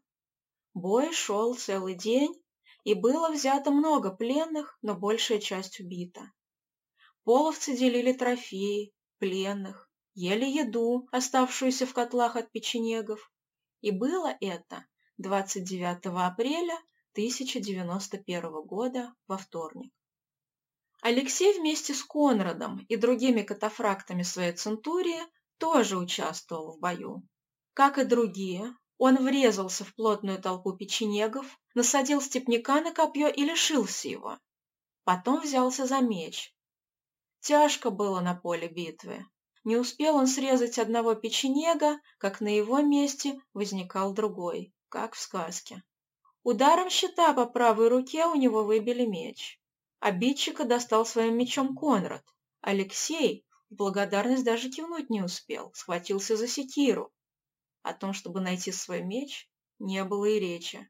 Speaker 1: Бой шел целый день, и было взято много пленных, но большая часть убита. Половцы делили трофеи, пленных, ели еду, оставшуюся в котлах от печенегов. И было это 29 апреля 1091 года во вторник. Алексей вместе с Конрадом и другими катафрактами своей центурии тоже участвовал в бою. Как и другие, он врезался в плотную толпу печенегов, насадил степняка на копье и лишился его. Потом взялся за меч. Тяжко было на поле битвы. Не успел он срезать одного печенега, как на его месте возникал другой, как в сказке. Ударом щита по правой руке у него выбили меч. Обидчика достал своим мечом Конрад. Алексей в благодарность даже кивнуть не успел, схватился за секиру. О том, чтобы найти свой меч, не было и речи.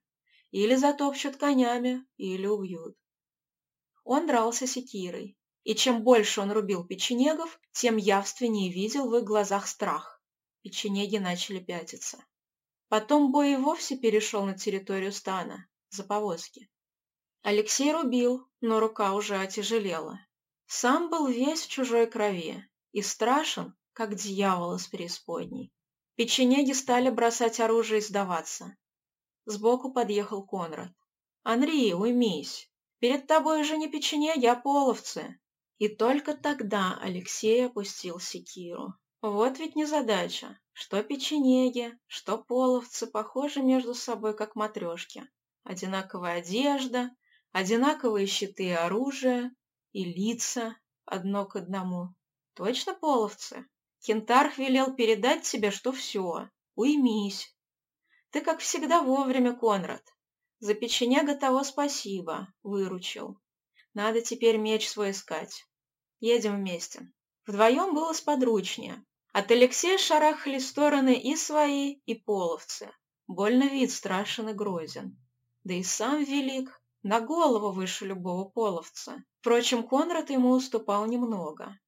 Speaker 1: Или затопчут конями, или убьют. Он дрался секирой, и чем больше он рубил печенегов, тем явственнее видел в их глазах страх. Печенеги начали пятиться. Потом бой и вовсе перешел на территорию стана, за повозки. Алексей рубил, но рука уже отяжелела. Сам был весь в чужой крови и страшен, как дьявол из преисподней. Печенеги стали бросать оружие и сдаваться. Сбоку подъехал Конрад. «Анри, уймись! Перед тобой уже не печенеги, а половцы!» И только тогда Алексей опустил секиру. Вот ведь незадача. Что печенеги, что половцы похожи между собой, как матрешки. Одинаковая одежда, одинаковые щиты и оружие, и лица одно к одному. Точно половцы? Кентарх велел передать тебе, что все. Уймись. Ты, как всегда, вовремя, Конрад. За печеняга того спасибо, выручил. Надо теперь меч свой искать. Едем вместе. Вдвоем было сподручнее. От Алексея шарахали стороны и свои, и половцы. Больно вид страшен и грозен. Да и сам велик, на голову выше любого половца. Впрочем, Конрад ему уступал немного.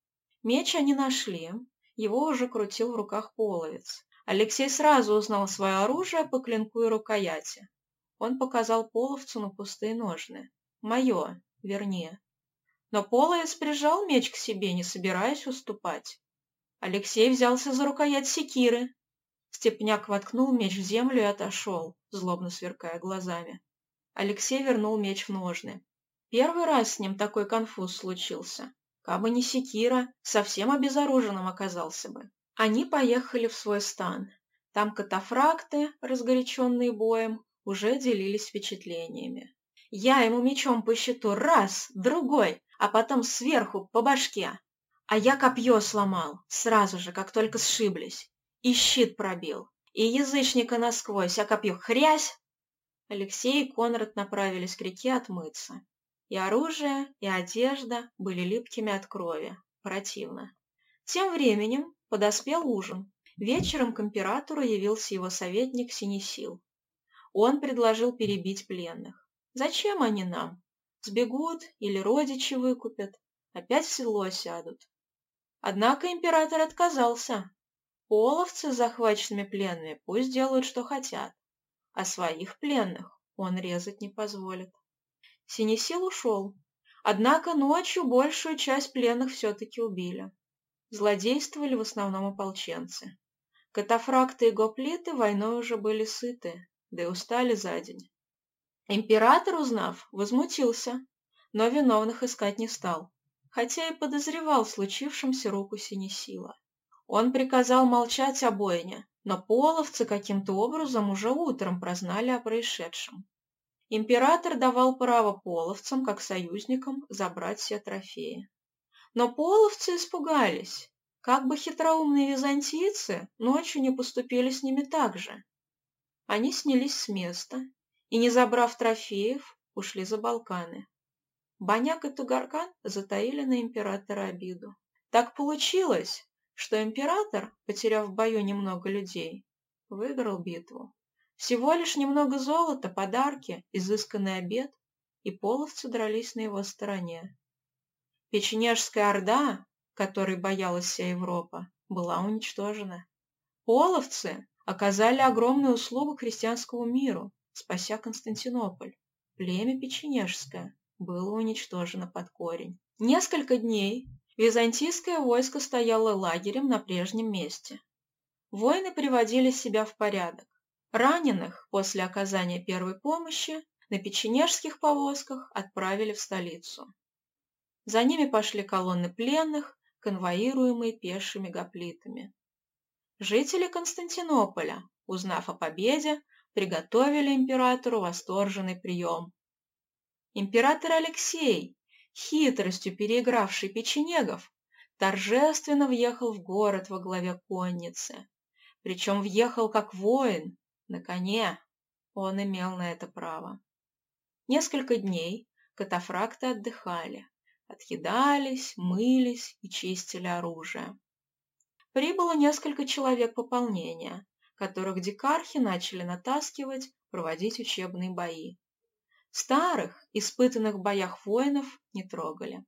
Speaker 1: Меч они нашли, его уже крутил в руках половец. Алексей сразу узнал свое оружие по клинку и рукояти. Он показал половцу на пустые ножны. «Мое, вернее». Но половец прижал меч к себе, не собираясь уступать. Алексей взялся за рукоять секиры. Степняк воткнул меч в землю и отошел, злобно сверкая глазами. Алексей вернул меч в ножны. Первый раз с ним такой конфуз случился. Кабы не секира, совсем обезоруженным оказался бы. Они поехали в свой стан. Там катафракты, разгоряченные боем, уже делились впечатлениями. Я ему мечом по щиту раз, другой, а потом сверху по башке. А я копье сломал, сразу же, как только сшиблись. И щит пробил. И язычника насквозь, а копье хрясь. Алексей и Конрад направились к реке отмыться. И оружие, и одежда были липкими от крови. Противно. Тем временем подоспел ужин. Вечером к императору явился его советник Синесил. Он предложил перебить пленных. Зачем они нам? Сбегут или родичи выкупят, опять в село сядут. Однако император отказался. Половцы с захваченными пленными пусть делают, что хотят, а своих пленных он резать не позволит. Синесил ушел, однако ночью большую часть пленных все-таки убили. Злодействовали в основном ополченцы. Катафракты и гоплиты войной уже были сыты, да и устали за день. Император, узнав, возмутился, но виновных искать не стал, хотя и подозревал в случившемся руку Синесила. Он приказал молчать о бойне, но половцы каким-то образом уже утром прознали о происшедшем. Император давал право половцам, как союзникам, забрать все трофеи. Но половцы испугались, как бы хитроумные византийцы ночью не поступили с ними так же. Они снялись с места и, не забрав трофеев, ушли за Балканы. Баняк и Тугаркан затаили на императора обиду. Так получилось, что император, потеряв в бою немного людей, выиграл битву. Всего лишь немного золота, подарки, изысканный обед, и половцы дрались на его стороне. Печенежская орда, которой боялась вся Европа, была уничтожена. Половцы оказали огромную услугу христианскому миру, спася Константинополь. Племя Печенежское было уничтожено под корень. Несколько дней византийское войско стояло лагерем на прежнем месте. Воины приводили себя в порядок. Раненых после оказания первой помощи на печенежских повозках отправили в столицу. За ними пошли колонны пленных, конвоируемые пешими гоплитами. Жители Константинополя, узнав о победе, приготовили императору восторженный прием. Император Алексей, хитростью переигравший печенегов, торжественно въехал в город во главе конницы. Причем въехал как воин, на коне. Он имел на это право. Несколько дней катафракты отдыхали, отъедались, мылись и чистили оружие. Прибыло несколько человек пополнения, которых дикархи начали натаскивать, проводить учебные бои. Старых, испытанных в боях воинов, не трогали.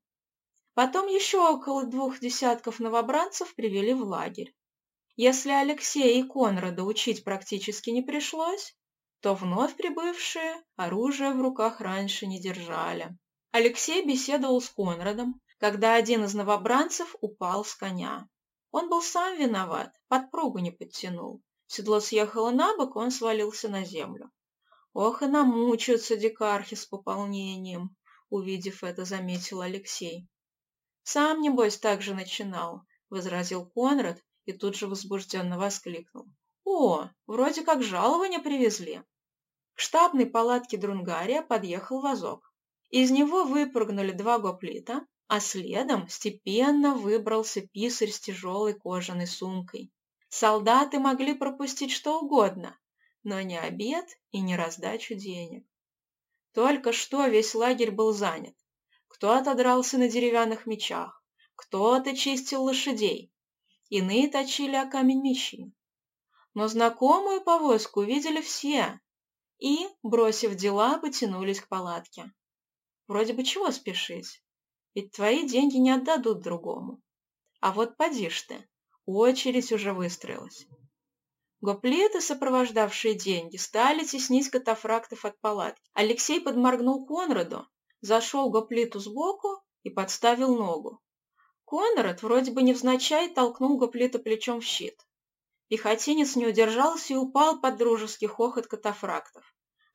Speaker 1: Потом еще около двух десятков новобранцев привели в лагерь. Если Алексея и Конрада учить практически не пришлось, то вновь прибывшие оружие в руках раньше не держали. Алексей беседовал с Конрадом, когда один из новобранцев упал с коня. Он был сам виноват, подпругу не подтянул. Седло съехало на бок, он свалился на землю. Ох, и намучаются дикархи с пополнением, увидев это, заметил Алексей. Сам, небось, так же начинал, возразил Конрад и тут же возбужденно воскликнул. О, вроде как жалование привезли. К штабной палатке Друнгария подъехал вазок. Из него выпрыгнули два гоплита, а следом степенно выбрался писарь с тяжелой кожаной сумкой. Солдаты могли пропустить что угодно, но не обед и не раздачу денег. Только что весь лагерь был занят. Кто-то дрался на деревянных мечах, кто-то лошадей, иные точили о камень мечи. Но знакомую повозку увидели все и, бросив дела, потянулись к палатке. Вроде бы чего спешить? Ведь твои деньги не отдадут другому. А вот поди ж ты, очередь уже выстроилась. Гоплиты, сопровождавшие деньги, стали теснить катафрактов от палатки. Алексей подморгнул Конраду, зашел гоплиту сбоку и подставил ногу. Конрад вроде бы невзначай толкнул гоплита плечом в щит. Пехотинец не удержался и упал под дружеский хохот катафрактов.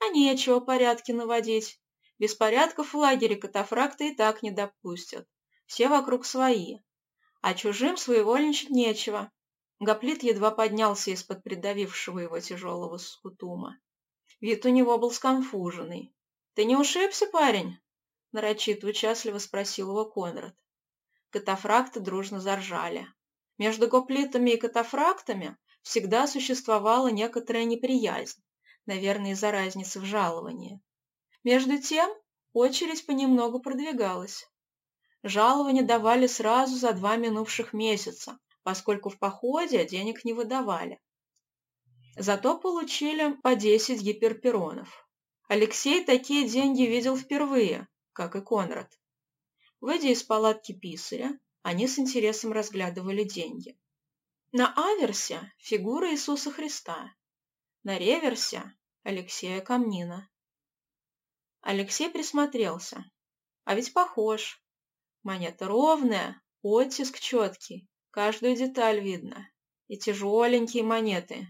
Speaker 1: А нечего порядки наводить. Беспорядков в лагере катафракты и так не допустят. Все вокруг свои. А чужим своевольничать нечего. Гоплит едва поднялся из-под придавившего его тяжелого скутума. Вид у него был сконфуженный. «Ты не ушибся, парень?» — нарочито участливо спросил его Конрад. Катафракты дружно заржали. Между гоплитами и катафрактами всегда существовала некоторая неприязнь, наверное, из-за разницы в жаловании. Между тем очередь понемногу продвигалась. Жалования давали сразу за два минувших месяца, поскольку в походе денег не выдавали. Зато получили по 10 гиперперонов. Алексей такие деньги видел впервые, как и Конрад. Выйдя из палатки писаря, они с интересом разглядывали деньги. На аверсе фигура Иисуса Христа, на реверсе Алексея Камнина. Алексей присмотрелся. А ведь похож. Монета ровная, оттиск четкий, каждую деталь видно. И тяжеленькие монеты.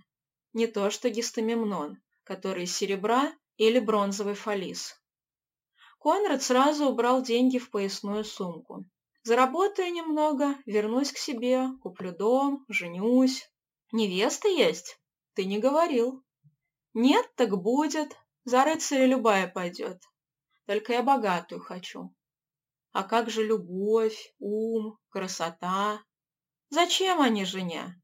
Speaker 1: Не то что гистомемнон, который из серебра или бронзовый фалис. Конрад сразу убрал деньги в поясную сумку. Заработаю немного, вернусь к себе, куплю дом, женюсь. Невеста есть? Ты не говорил. Нет, так будет, за рыцаря любая пойдет. Только я богатую хочу. А как же любовь, ум, красота? Зачем они жене?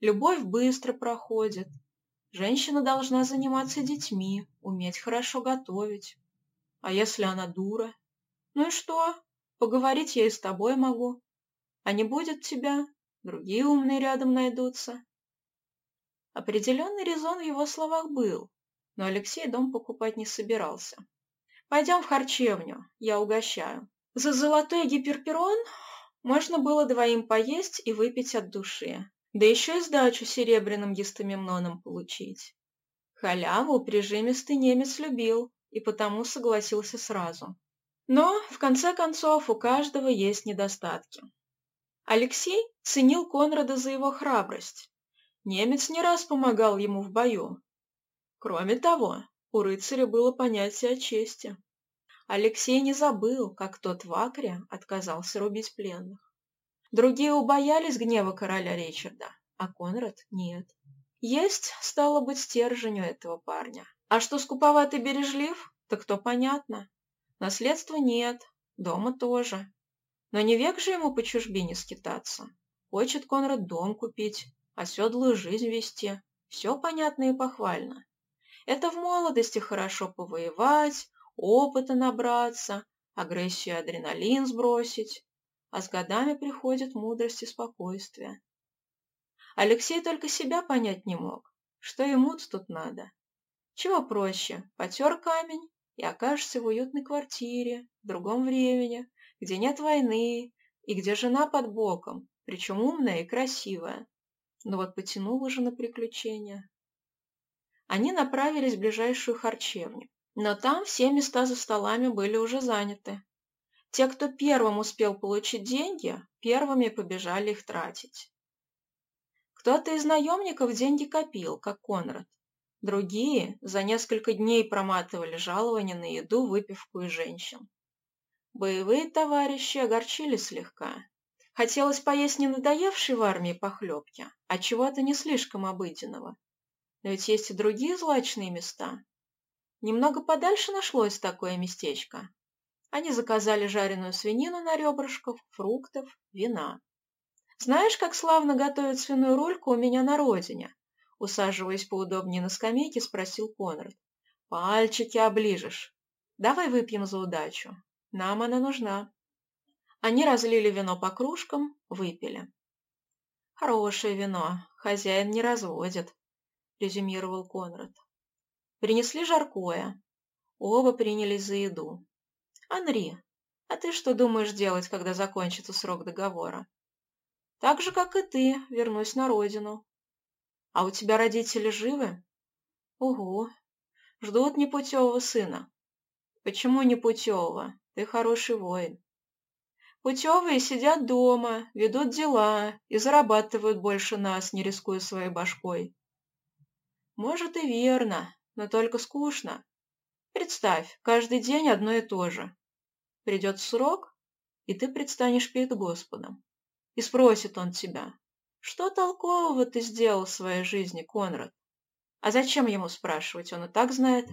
Speaker 1: Любовь быстро проходит. Женщина должна заниматься детьми, уметь хорошо готовить. А если она дура? Ну и что? Поговорить я и с тобой могу. А не будет тебя, другие умные рядом найдутся. Определенный резон в его словах был, но Алексей дом покупать не собирался. «Пойдем в харчевню, я угощаю». За золотой гиперперон можно было двоим поесть и выпить от души, да еще и сдачу серебряным гистомемноном получить. Халяву прижимистый немец любил и потому согласился сразу. Но, в конце концов, у каждого есть недостатки. Алексей ценил Конрада за его храбрость. Немец не раз помогал ему в бою, Кроме того, у рыцаря было понятие о чести. Алексей не забыл, как тот в Акре отказался рубить пленных. Другие убоялись гнева короля Ричарда, а Конрад нет. Есть, стало быть, стержень у этого парня. А что скуповатый бережлив, так то понятно. Наследства нет, дома тоже. Но не век же ему по чужбине скитаться. Хочет Конрад дом купить, оседлую жизнь вести. Все понятно и похвально. Это в молодости хорошо повоевать, опыта набраться, агрессию и адреналин сбросить, а с годами приходит мудрость и спокойствие. Алексей только себя понять не мог, что ему тут надо. Чего проще, потер камень и окажешься в уютной квартире, в другом времени, где нет войны и где жена под боком, причем умная и красивая. Но вот потянула же на приключения. Они направились в ближайшую харчевню, но там все места за столами были уже заняты. Те, кто первым успел получить деньги, первыми побежали их тратить. Кто-то из наемников деньги копил, как Конрад. Другие за несколько дней проматывали жалования на еду, выпивку и женщин. Боевые товарищи огорчились слегка. Хотелось поесть не надоевшей в армии похлебки, а чего-то не слишком обыденного. Но ведь есть и другие злачные места. Немного подальше нашлось такое местечко. Они заказали жареную свинину на ребрышках, фруктов, вина. «Знаешь, как славно готовят свиную рульку у меня на родине?» Усаживаясь поудобнее на скамейке, спросил Конрад. «Пальчики оближешь. Давай выпьем за удачу. Нам она нужна». Они разлили вино по кружкам, выпили. «Хорошее вино. Хозяин не разводит», — резюмировал Конрад. Принесли жаркое. Оба принялись за еду. «Анри, а ты что думаешь делать, когда закончится срок договора?» «Так же, как и ты, вернусь на родину». «А у тебя родители живы?» «Угу. Ждут непутевого сына». «Почему непутевого? Ты хороший воин». Путевые сидят дома, ведут дела и зарабатывают больше нас, не рискуя своей башкой. Может и верно, но только скучно. Представь, каждый день одно и то же. Придет срок, и ты предстанешь перед Господом. И спросит он тебя, что толкового ты сделал в своей жизни, Конрад? А зачем ему спрашивать, он и так знает.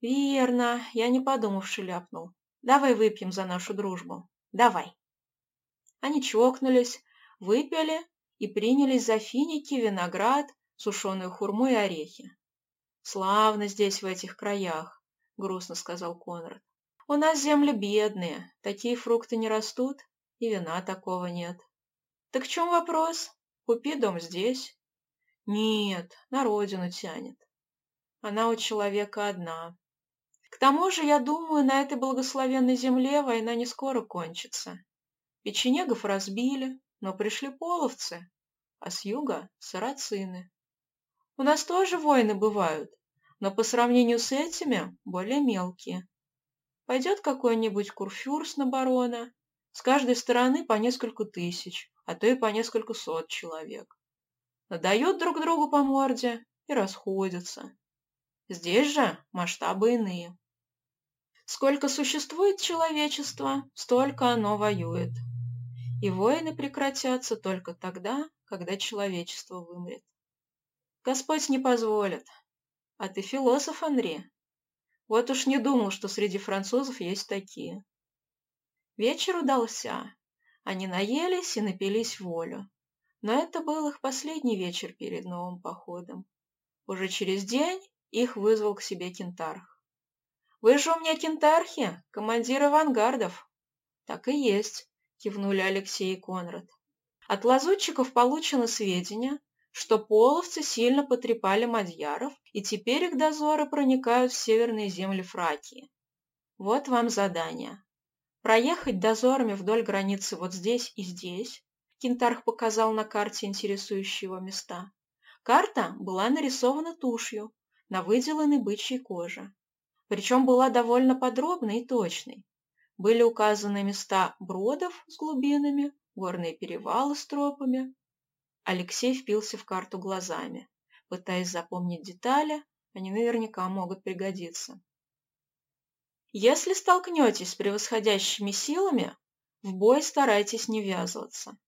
Speaker 1: Верно, я не подумавши ляпнул. Давай выпьем за нашу дружбу. Давай. Они чокнулись, выпили и принялись за финики, виноград, сушеную хурму и орехи. «Славно здесь, в этих краях», — грустно сказал Конрад. «У нас земли бедные, такие фрукты не растут, и вина такого нет». «Так в чем вопрос? Купи дом здесь». «Нет, на родину тянет. Она у человека одна. К тому же, я думаю, на этой благословенной земле война не скоро кончится. Печенегов разбили, но пришли половцы, а с юга – сарацины. У нас тоже войны бывают, но по сравнению с этими более мелкие. Пойдет какой-нибудь курфюрс на барона, с каждой стороны по несколько тысяч, а то и по несколько сот человек. Надают друг другу по морде и расходятся. Здесь же масштабы иные. Сколько существует человечество, столько оно воюет. И войны прекратятся только тогда, когда человечество вымрет. Господь не позволит. А ты философ, Анри. Вот уж не думал, что среди французов есть такие. Вечер удался. Они наелись и напились волю. Но это был их последний вечер перед новым походом. Уже через день их вызвал к себе кентарх. «Вы же у меня кентархи, командир авангардов». «Так и есть», – кивнули Алексей и Конрад. От лазутчиков получено сведения, что половцы сильно потрепали мадьяров, и теперь их дозоры проникают в северные земли Фракии. Вот вам задание. Проехать дозорами вдоль границы вот здесь и здесь. Кентарх показал на карте интересующие его места. Карта была нарисована тушью на выделанной бычьей коже причем была довольно подробной и точной. Были указаны места бродов с глубинами, горные перевалы с тропами. Алексей впился в карту глазами, пытаясь запомнить детали, они наверняка могут пригодиться. Если столкнетесь с превосходящими силами, в бой старайтесь не ввязываться.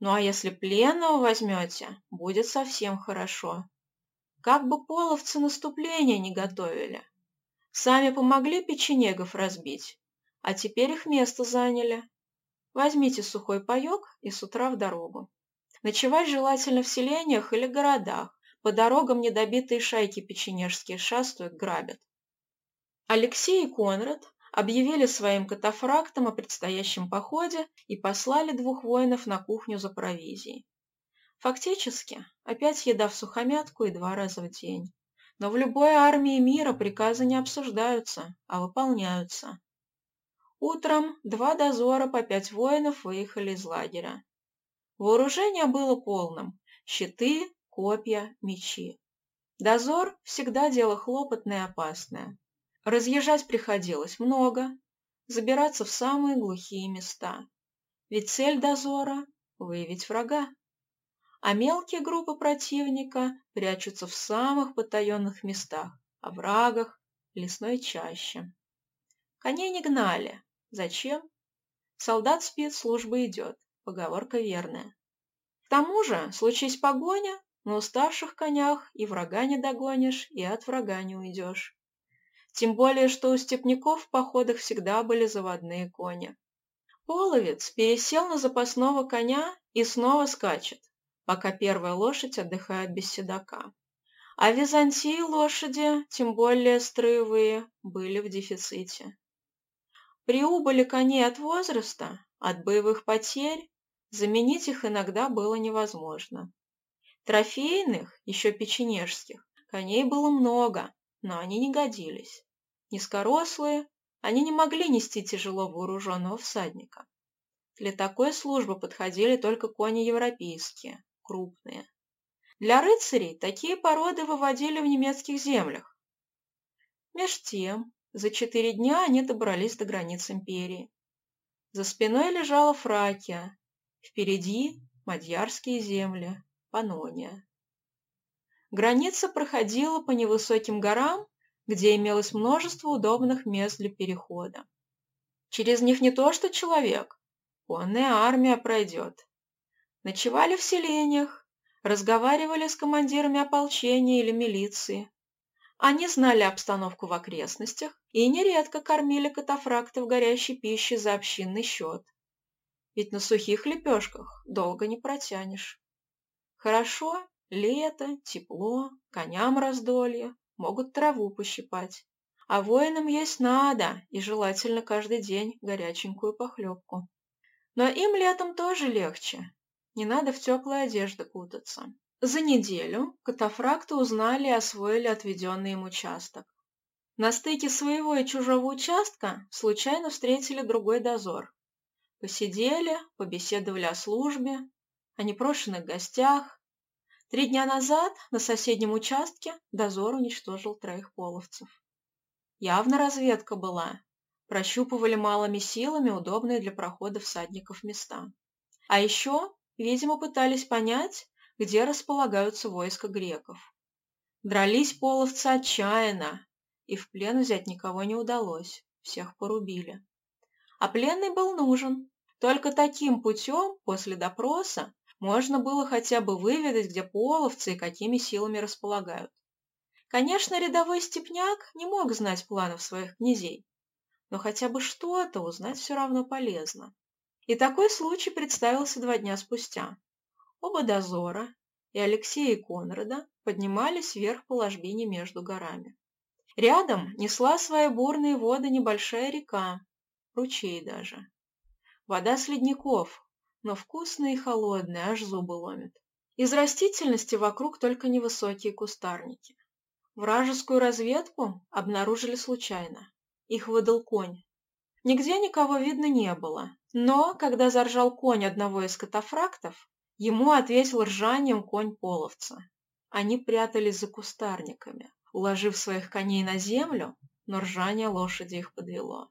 Speaker 1: Ну а если пленного возьмете, будет совсем хорошо. Как бы половцы наступления не готовили, Сами помогли печенегов разбить, а теперь их место заняли. Возьмите сухой паек и с утра в дорогу. Ночевать желательно в селениях или городах. По дорогам недобитые шайки печенежские шастают, грабят. Алексей и Конрад объявили своим катафрактом о предстоящем походе и послали двух воинов на кухню за провизией. Фактически, опять еда в сухомятку и два раза в день. Но в любой армии мира приказы не обсуждаются, а выполняются. Утром два дозора по пять воинов выехали из лагеря. Вооружение было полным – щиты, копья, мечи. Дозор – всегда дело хлопотное и опасное. Разъезжать приходилось много, забираться в самые глухие места. Ведь цель дозора – выявить врага. А мелкие группы противника прячутся в самых потаенных местах – оврагах, лесной чаще. Коней не гнали. Зачем? Солдат спит, служба идет. Поговорка верная. К тому же, случись погоня, на уставших конях и врага не догонишь, и от врага не уйдешь. Тем более, что у степняков в походах всегда были заводные кони. Половец пересел на запасного коня и снова скачет, пока первая лошадь отдыхает без седока. А в Византии лошади, тем более строевые, были в дефиците. При убыли коней от возраста, от боевых потерь, заменить их иногда было невозможно. Трофейных, еще печенежских, коней было много, но они не годились. Низкорослые, они не могли нести тяжело вооруженного всадника. Для такой службы подходили только кони европейские, крупные. Для рыцарей такие породы выводили в немецких землях. Меж тем, за четыре дня они добрались до границ империи. За спиной лежала Фракия, впереди – Мадьярские земли, Панония. Граница проходила по невысоким горам, где имелось множество удобных мест для перехода. Через них не то что человек, конная армия пройдет. Ночевали в селениях, разговаривали с командирами ополчения или милиции. Они знали обстановку в окрестностях и нередко кормили катафрактов горящей пищей за общинный счет. Ведь на сухих лепешках долго не протянешь. Хорошо, лето, тепло, коням раздолье, могут траву пощипать. А воинам есть надо, и желательно каждый день горяченькую похлебку. Но им летом тоже легче. Не надо в теплые одежды кутаться. За неделю катафракты узнали и освоили отведенный им участок. На стыке своего и чужого участка случайно встретили другой дозор. Посидели, побеседовали о службе, о непрошенных гостях. Три дня назад на соседнем участке дозор уничтожил троих половцев. Явно разведка была. Прощупывали малыми силами удобные для прохода всадников места. А еще, видимо, пытались понять, где располагаются войска греков. Дрались половцы отчаянно, и в плен взять никого не удалось, всех порубили. А пленный был нужен. Только таким путем, после допроса, можно было хотя бы выведать, где половцы и какими силами располагают. Конечно, рядовой степняк не мог знать планов своих князей, но хотя бы что-то узнать все равно полезно. И такой случай представился два дня спустя. Оба дозора, и Алексея и Конрада, поднимались вверх по ложбине между горами. Рядом несла свои бурные воды небольшая река, ручей даже. Вода с ледников, но вкусная и холодная, аж зубы ломит. Из растительности вокруг только невысокие кустарники. Вражескую разведку обнаружили случайно. Их выдал конь. Нигде никого видно не было, но, когда заржал конь одного из катафрактов, ему ответил ржанием конь половца. Они прятались за кустарниками, уложив своих коней на землю, но ржание лошади их подвело.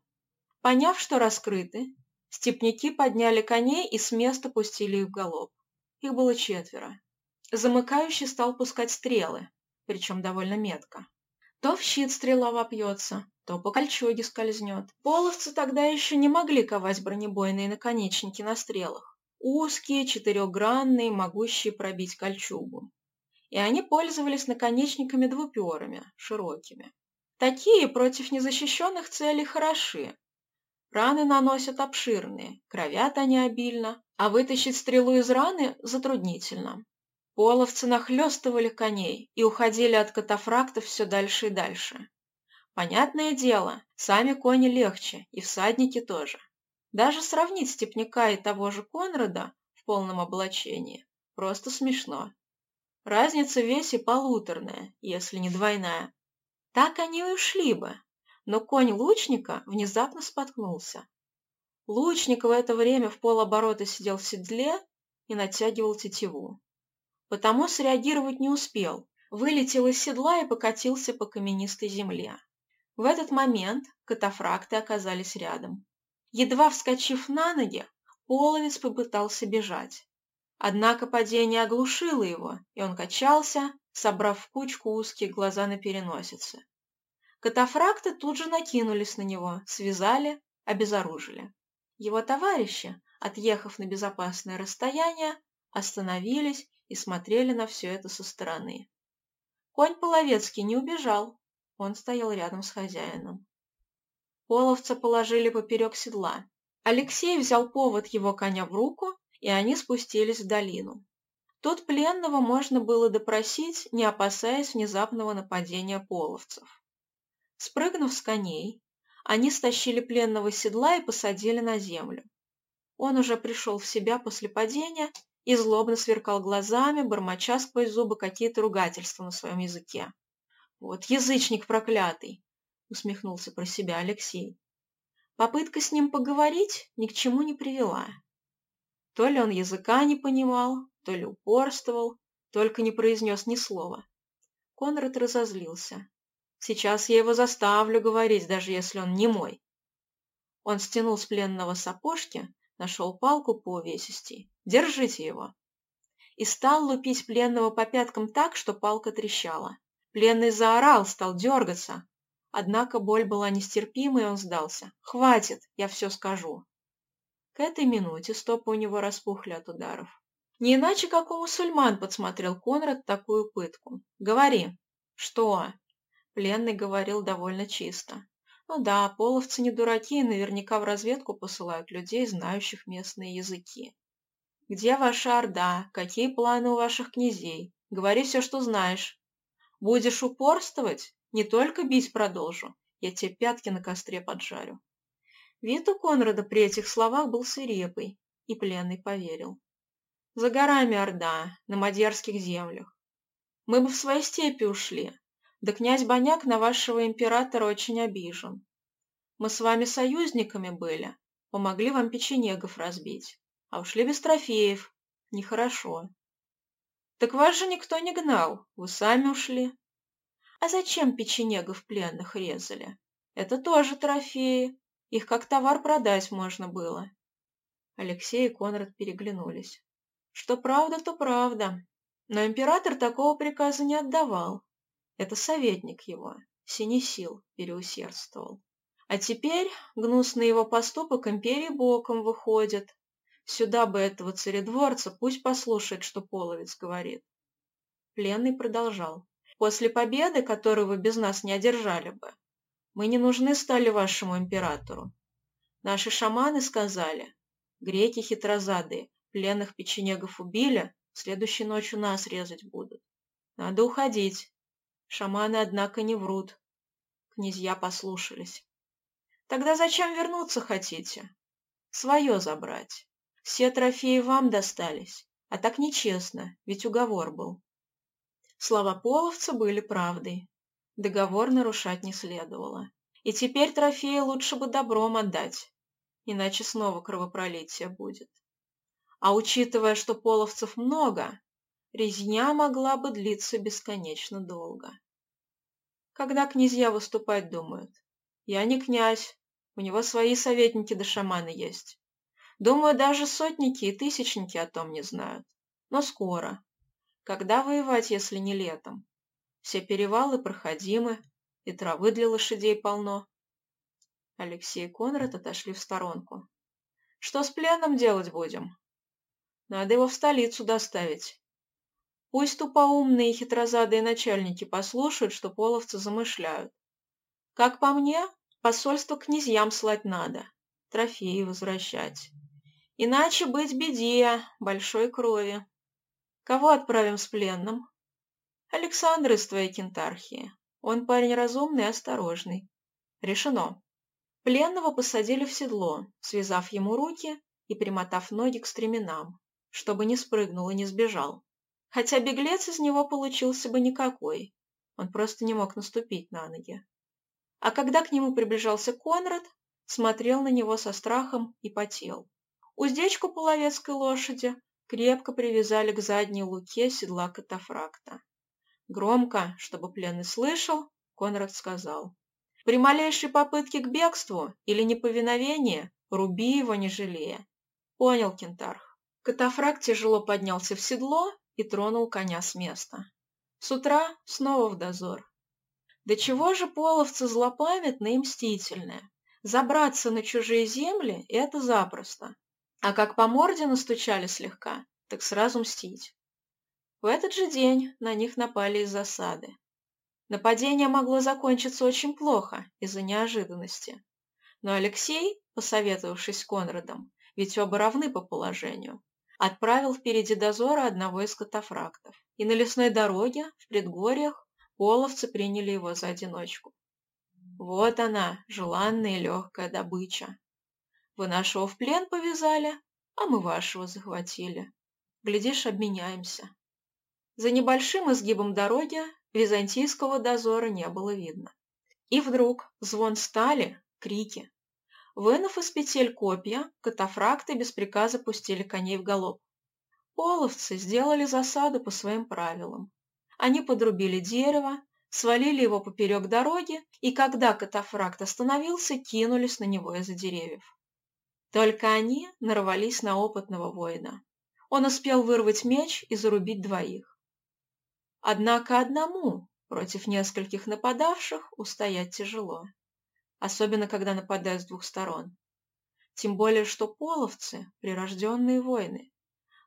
Speaker 1: Поняв, что раскрыты, Степняки подняли коней и с места пустили их в галоп. Их было четверо. Замыкающий стал пускать стрелы, причем довольно метко. То в щит стрела вопьется, то по кольчуге скользнет. Половцы тогда еще не могли ковать бронебойные наконечники на стрелах. Узкие, четырехгранные, могущие пробить кольчугу. И они пользовались наконечниками двуперами, широкими. Такие против незащищенных целей хороши, Раны наносят обширные, кровят они обильно, а вытащить стрелу из раны затруднительно. Половцы нахлестывали коней и уходили от катафрактов все дальше и дальше. Понятное дело, сами кони легче, и всадники тоже. Даже сравнить степняка и того же Конрада в полном облачении просто смешно. Разница в весе полуторная, если не двойная. Так они и ушли бы, но конь лучника внезапно споткнулся. Лучник в это время в полоборота сидел в седле и натягивал тетиву. Потому среагировать не успел, вылетел из седла и покатился по каменистой земле. В этот момент катафракты оказались рядом. Едва вскочив на ноги, половец попытался бежать. Однако падение оглушило его, и он качался, собрав в кучку узкие глаза на переносице. Катафракты тут же накинулись на него, связали, обезоружили. Его товарищи, отъехав на безопасное расстояние, остановились и смотрели на все это со стороны. Конь Половецкий не убежал, он стоял рядом с хозяином. Половца положили поперек седла. Алексей взял повод его коня в руку, и они спустились в долину. Тут пленного можно было допросить, не опасаясь внезапного нападения половцев. Спрыгнув с коней, они стащили пленного седла и посадили на землю. Он уже пришел в себя после падения и злобно сверкал глазами, бормоча сквозь зубы какие-то ругательства на своем языке. «Вот язычник проклятый!» — усмехнулся про себя Алексей. Попытка с ним поговорить ни к чему не привела. То ли он языка не понимал, то ли упорствовал, только не произнес ни слова. Конрад разозлился. Сейчас я его заставлю говорить, даже если он не мой. Он стянул с пленного сапожки, нашел палку по увесистей. Держите его. И стал лупить пленного по пяткам так, что палка трещала. Пленный заорал, стал дергаться. Однако боль была нестерпимой, и он сдался. «Хватит, я все скажу». К этой минуте стопы у него распухли от ударов. Не иначе, как у мусульман подсмотрел Конрад такую пытку. «Говори». «Что?» Пленный говорил довольно чисто. Ну да, половцы не дураки и наверняка в разведку посылают людей, знающих местные языки. Где ваша орда? Какие планы у ваших князей? Говори все, что знаешь. Будешь упорствовать? Не только бить продолжу. Я тебе пятки на костре поджарю. Вид у Конрада при этих словах был свирепый, и пленный поверил. За горами Орда, на Мадьярских землях. Мы бы в свои степи ушли, да князь Боняк на вашего императора очень обижен. Мы с вами союзниками были, помогли вам печенегов разбить, а ушли без трофеев. Нехорошо. Так вас же никто не гнал, вы сами ушли. А зачем печенегов пленных резали? Это тоже трофеи, их как товар продать можно было. Алексей и Конрад переглянулись. Что правда, то правда. Но император такого приказа не отдавал. Это советник его, Синесил, переусердствовал. А теперь гнусный его поступок империи боком выходит. Сюда бы этого царедворца, пусть послушает, что половец говорит. Пленный продолжал. После победы, которую вы без нас не одержали бы, мы не нужны стали вашему императору. Наши шаманы сказали, греки хитрозадые, пленных печенегов убили, следующей ночью нас резать будут. Надо уходить. Шаманы, однако, не врут. Князья послушались. Тогда зачем вернуться хотите? Свое забрать. Все трофеи вам достались, а так нечестно, ведь уговор был. Слова половца были правдой. Договор нарушать не следовало. И теперь трофеи лучше бы добром отдать, иначе снова кровопролитие будет. А учитывая, что половцев много, резня могла бы длиться бесконечно долго. Когда князья выступать думают? Я не князь, у него свои советники да шаманы есть. Думаю, даже сотники и тысячники о том не знают. Но скоро. Когда воевать, если не летом? Все перевалы проходимы, и травы для лошадей полно. Алексей и Конрад отошли в сторонку. Что с пленом делать будем? Надо его в столицу доставить. Пусть тупоумные и хитрозадые начальники послушают, что половцы замышляют. Как по мне, посольство князьям слать надо, трофеи возвращать. Иначе быть беде, большой крови. Кого отправим с пленным? Александр из твоей кентархии. Он парень разумный и осторожный. Решено. Пленного посадили в седло, связав ему руки и примотав ноги к стременам, чтобы не спрыгнул и не сбежал. Хотя беглец из него получился бы никакой, он просто не мог наступить на ноги. А когда к нему приближался Конрад, смотрел на него со страхом и потел. Уздечку половецкой лошади крепко привязали к задней луке седла катафракта. Громко, чтобы пленный слышал, Конрад сказал. «При малейшей попытке к бегству или неповиновении руби его не жалея». «Понял, кентарх». Катафракт тяжело поднялся в седло и тронул коня с места. С утра снова в дозор. Да чего же половцы злопамятные и мстительные? Забраться на чужие земли – это запросто. А как по морде настучали слегка, так сразу мстить. В этот же день на них напали из засады. Нападение могло закончиться очень плохо из-за неожиданности. Но Алексей, посоветовавшись с Конрадом, ведь оба равны по положению, отправил впереди дозора одного из катафрактов. И на лесной дороге, в предгорьях, половцы приняли его за одиночку. Вот она, желанная и легкая добыча. Вы нашего в плен повязали, а мы вашего захватили. Глядишь, обменяемся. За небольшим изгибом дороги византийского дозора не было видно. И вдруг звон стали, крики. Вынув из петель копья, катафракты без приказа пустили коней в галоп. Половцы сделали засаду по своим правилам. Они подрубили дерево, свалили его поперек дороги, и когда катафракт остановился, кинулись на него из-за деревьев. Только они нарвались на опытного воина. Он успел вырвать меч и зарубить двоих. Однако одному против нескольких нападавших устоять тяжело, особенно когда нападают с двух сторон. Тем более, что половцы – прирожденные воины.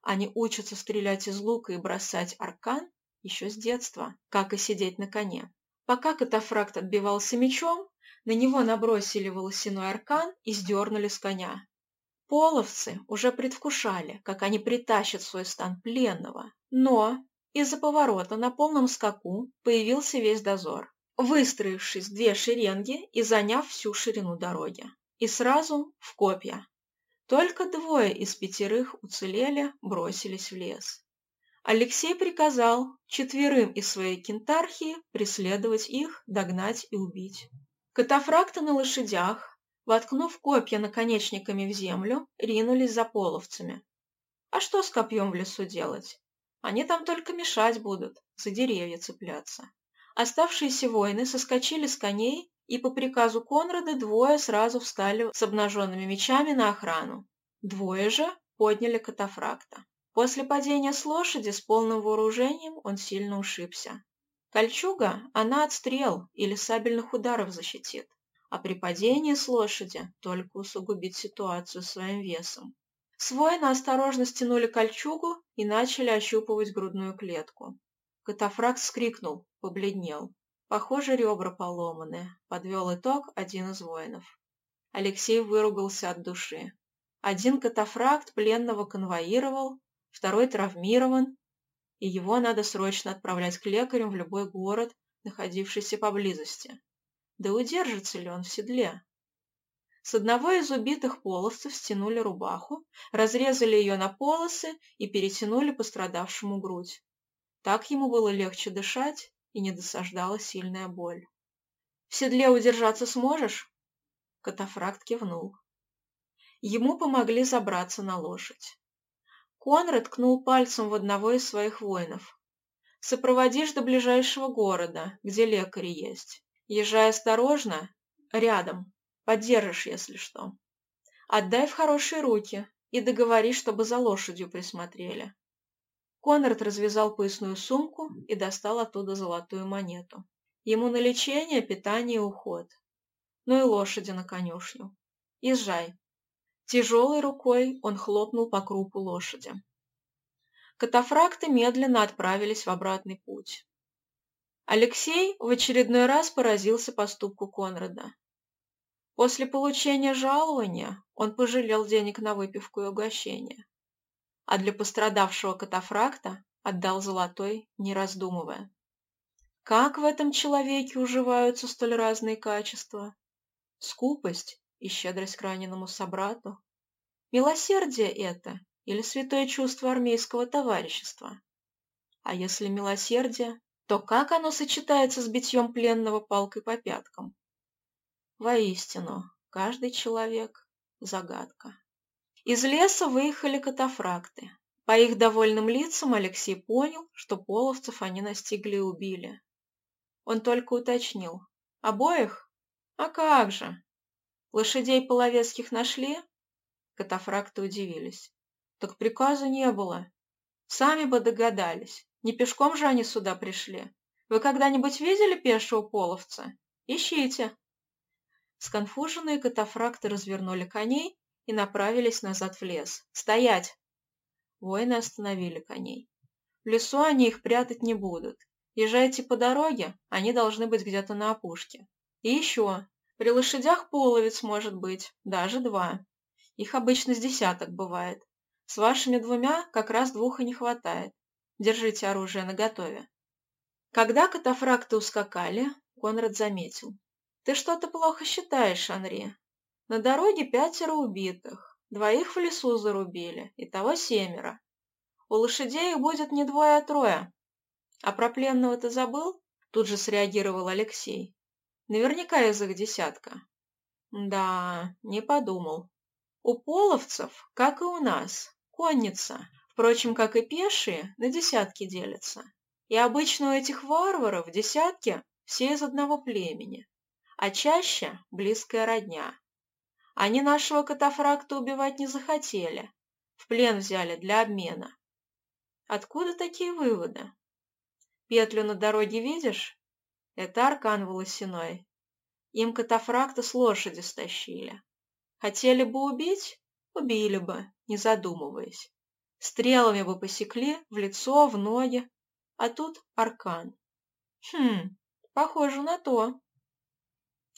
Speaker 1: Они учатся стрелять из лука и бросать аркан еще с детства, как и сидеть на коне. Пока катафракт отбивался мечом, на него набросили волосяной аркан и сдернули с коня. Половцы уже предвкушали, как они притащат свой стан пленного. Но из-за поворота на полном скаку появился весь дозор, выстроившись две шеренги и заняв всю ширину дороги. И сразу в копья. Только двое из пятерых уцелели, бросились в лес. Алексей приказал четверым из своей кентархии преследовать их, догнать и убить. Катафракты на лошадях, воткнув копья наконечниками в землю, ринулись за половцами. А что с копьем в лесу делать? Они там только мешать будут, за деревья цепляться. Оставшиеся воины соскочили с коней, и по приказу Конрада двое сразу встали с обнаженными мечами на охрану. Двое же подняли катафракта. После падения с лошади с полным вооружением он сильно ушибся. Кольчуга она от стрел или сабельных ударов защитит а при падении с лошади только усугубить ситуацию своим весом. С осторожно стянули кольчугу и начали ощупывать грудную клетку. Катафракт скрикнул, побледнел. Похоже, ребра поломаны, подвел итог один из воинов. Алексей выругался от души. Один катафракт пленного конвоировал, второй травмирован, и его надо срочно отправлять к лекарям в любой город, находившийся поблизости. Да удержится ли он в седле? С одного из убитых половцев стянули рубаху, разрезали ее на полосы и перетянули пострадавшему грудь. Так ему было легче дышать и не досаждала сильная боль. «В седле удержаться сможешь?» Катафракт кивнул. Ему помогли забраться на лошадь. Конрад ткнул пальцем в одного из своих воинов. «Сопроводишь до ближайшего города, где лекари есть. Езжай осторожно, рядом, поддержишь, если что. Отдай в хорошие руки и договори, чтобы за лошадью присмотрели. Конрад развязал поясную сумку и достал оттуда золотую монету. Ему на лечение, питание и уход. Ну и лошади на конюшню. Езжай. Тяжелой рукой он хлопнул по крупу лошади. Катафракты медленно отправились в обратный путь. Алексей в очередной раз поразился поступку Конрада. После получения жалования он пожалел денег на выпивку и угощение, а для пострадавшего катафракта отдал золотой, не раздумывая. Как в этом человеке уживаются столь разные качества? Скупость и щедрость к раненому собрату? Милосердие это или святое чувство армейского товарищества? А если милосердие, то как оно сочетается с битьем пленного палкой по пяткам? Воистину, каждый человек – загадка. Из леса выехали катафракты. По их довольным лицам Алексей понял, что половцев они настигли и убили. Он только уточнил. «Обоих? А как же? Лошадей половецких нашли?» Катафракты удивились. «Так приказа не было. Сами бы догадались. Не пешком же они сюда пришли. Вы когда-нибудь видели пешего половца? Ищите!» Сконфуженные катафракты развернули коней и направились назад в лес. «Стоять!» Воины остановили коней. В лесу они их прятать не будут. Езжайте по дороге, они должны быть где-то на опушке. И еще, при лошадях половец может быть, даже два. Их обычно с десяток бывает. С вашими двумя как раз двух и не хватает. Держите оружие наготове. Когда катафракты ускакали, Конрад заметил. Ты что-то плохо считаешь, Анри. На дороге пятеро убитых, Двоих в лесу зарубили, и того семеро. У лошадей их будет не двое, а трое. А про пленного ты забыл? Тут же среагировал Алексей. Наверняка из их десятка. Да, не подумал. У половцев, как и у нас, конница, впрочем, как и пешие, на десятки делятся. И обычно у этих варваров десятки все из одного племени, а чаще близкая родня. Они нашего катафракта убивать не захотели. В плен взяли для обмена. Откуда такие выводы? Петлю на дороге видишь? Это аркан волосяной. Им катафракта с лошади стащили. Хотели бы убить? Убили бы, не задумываясь. Стрелами бы посекли в лицо, в ноги. А тут аркан. Хм, похоже на то.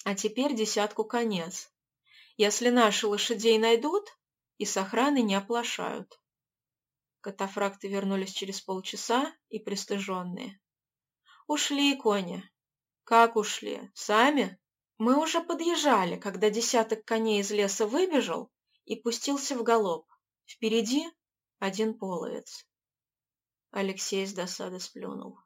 Speaker 1: А теперь десятку конец если наши лошадей найдут и с охраной не оплошают. Катафракты вернулись через полчаса и пристыженные. Ушли кони. Как ушли? Сами? Мы уже подъезжали, когда десяток коней из леса выбежал и пустился в галоп. Впереди один половец. Алексей с досады сплюнул.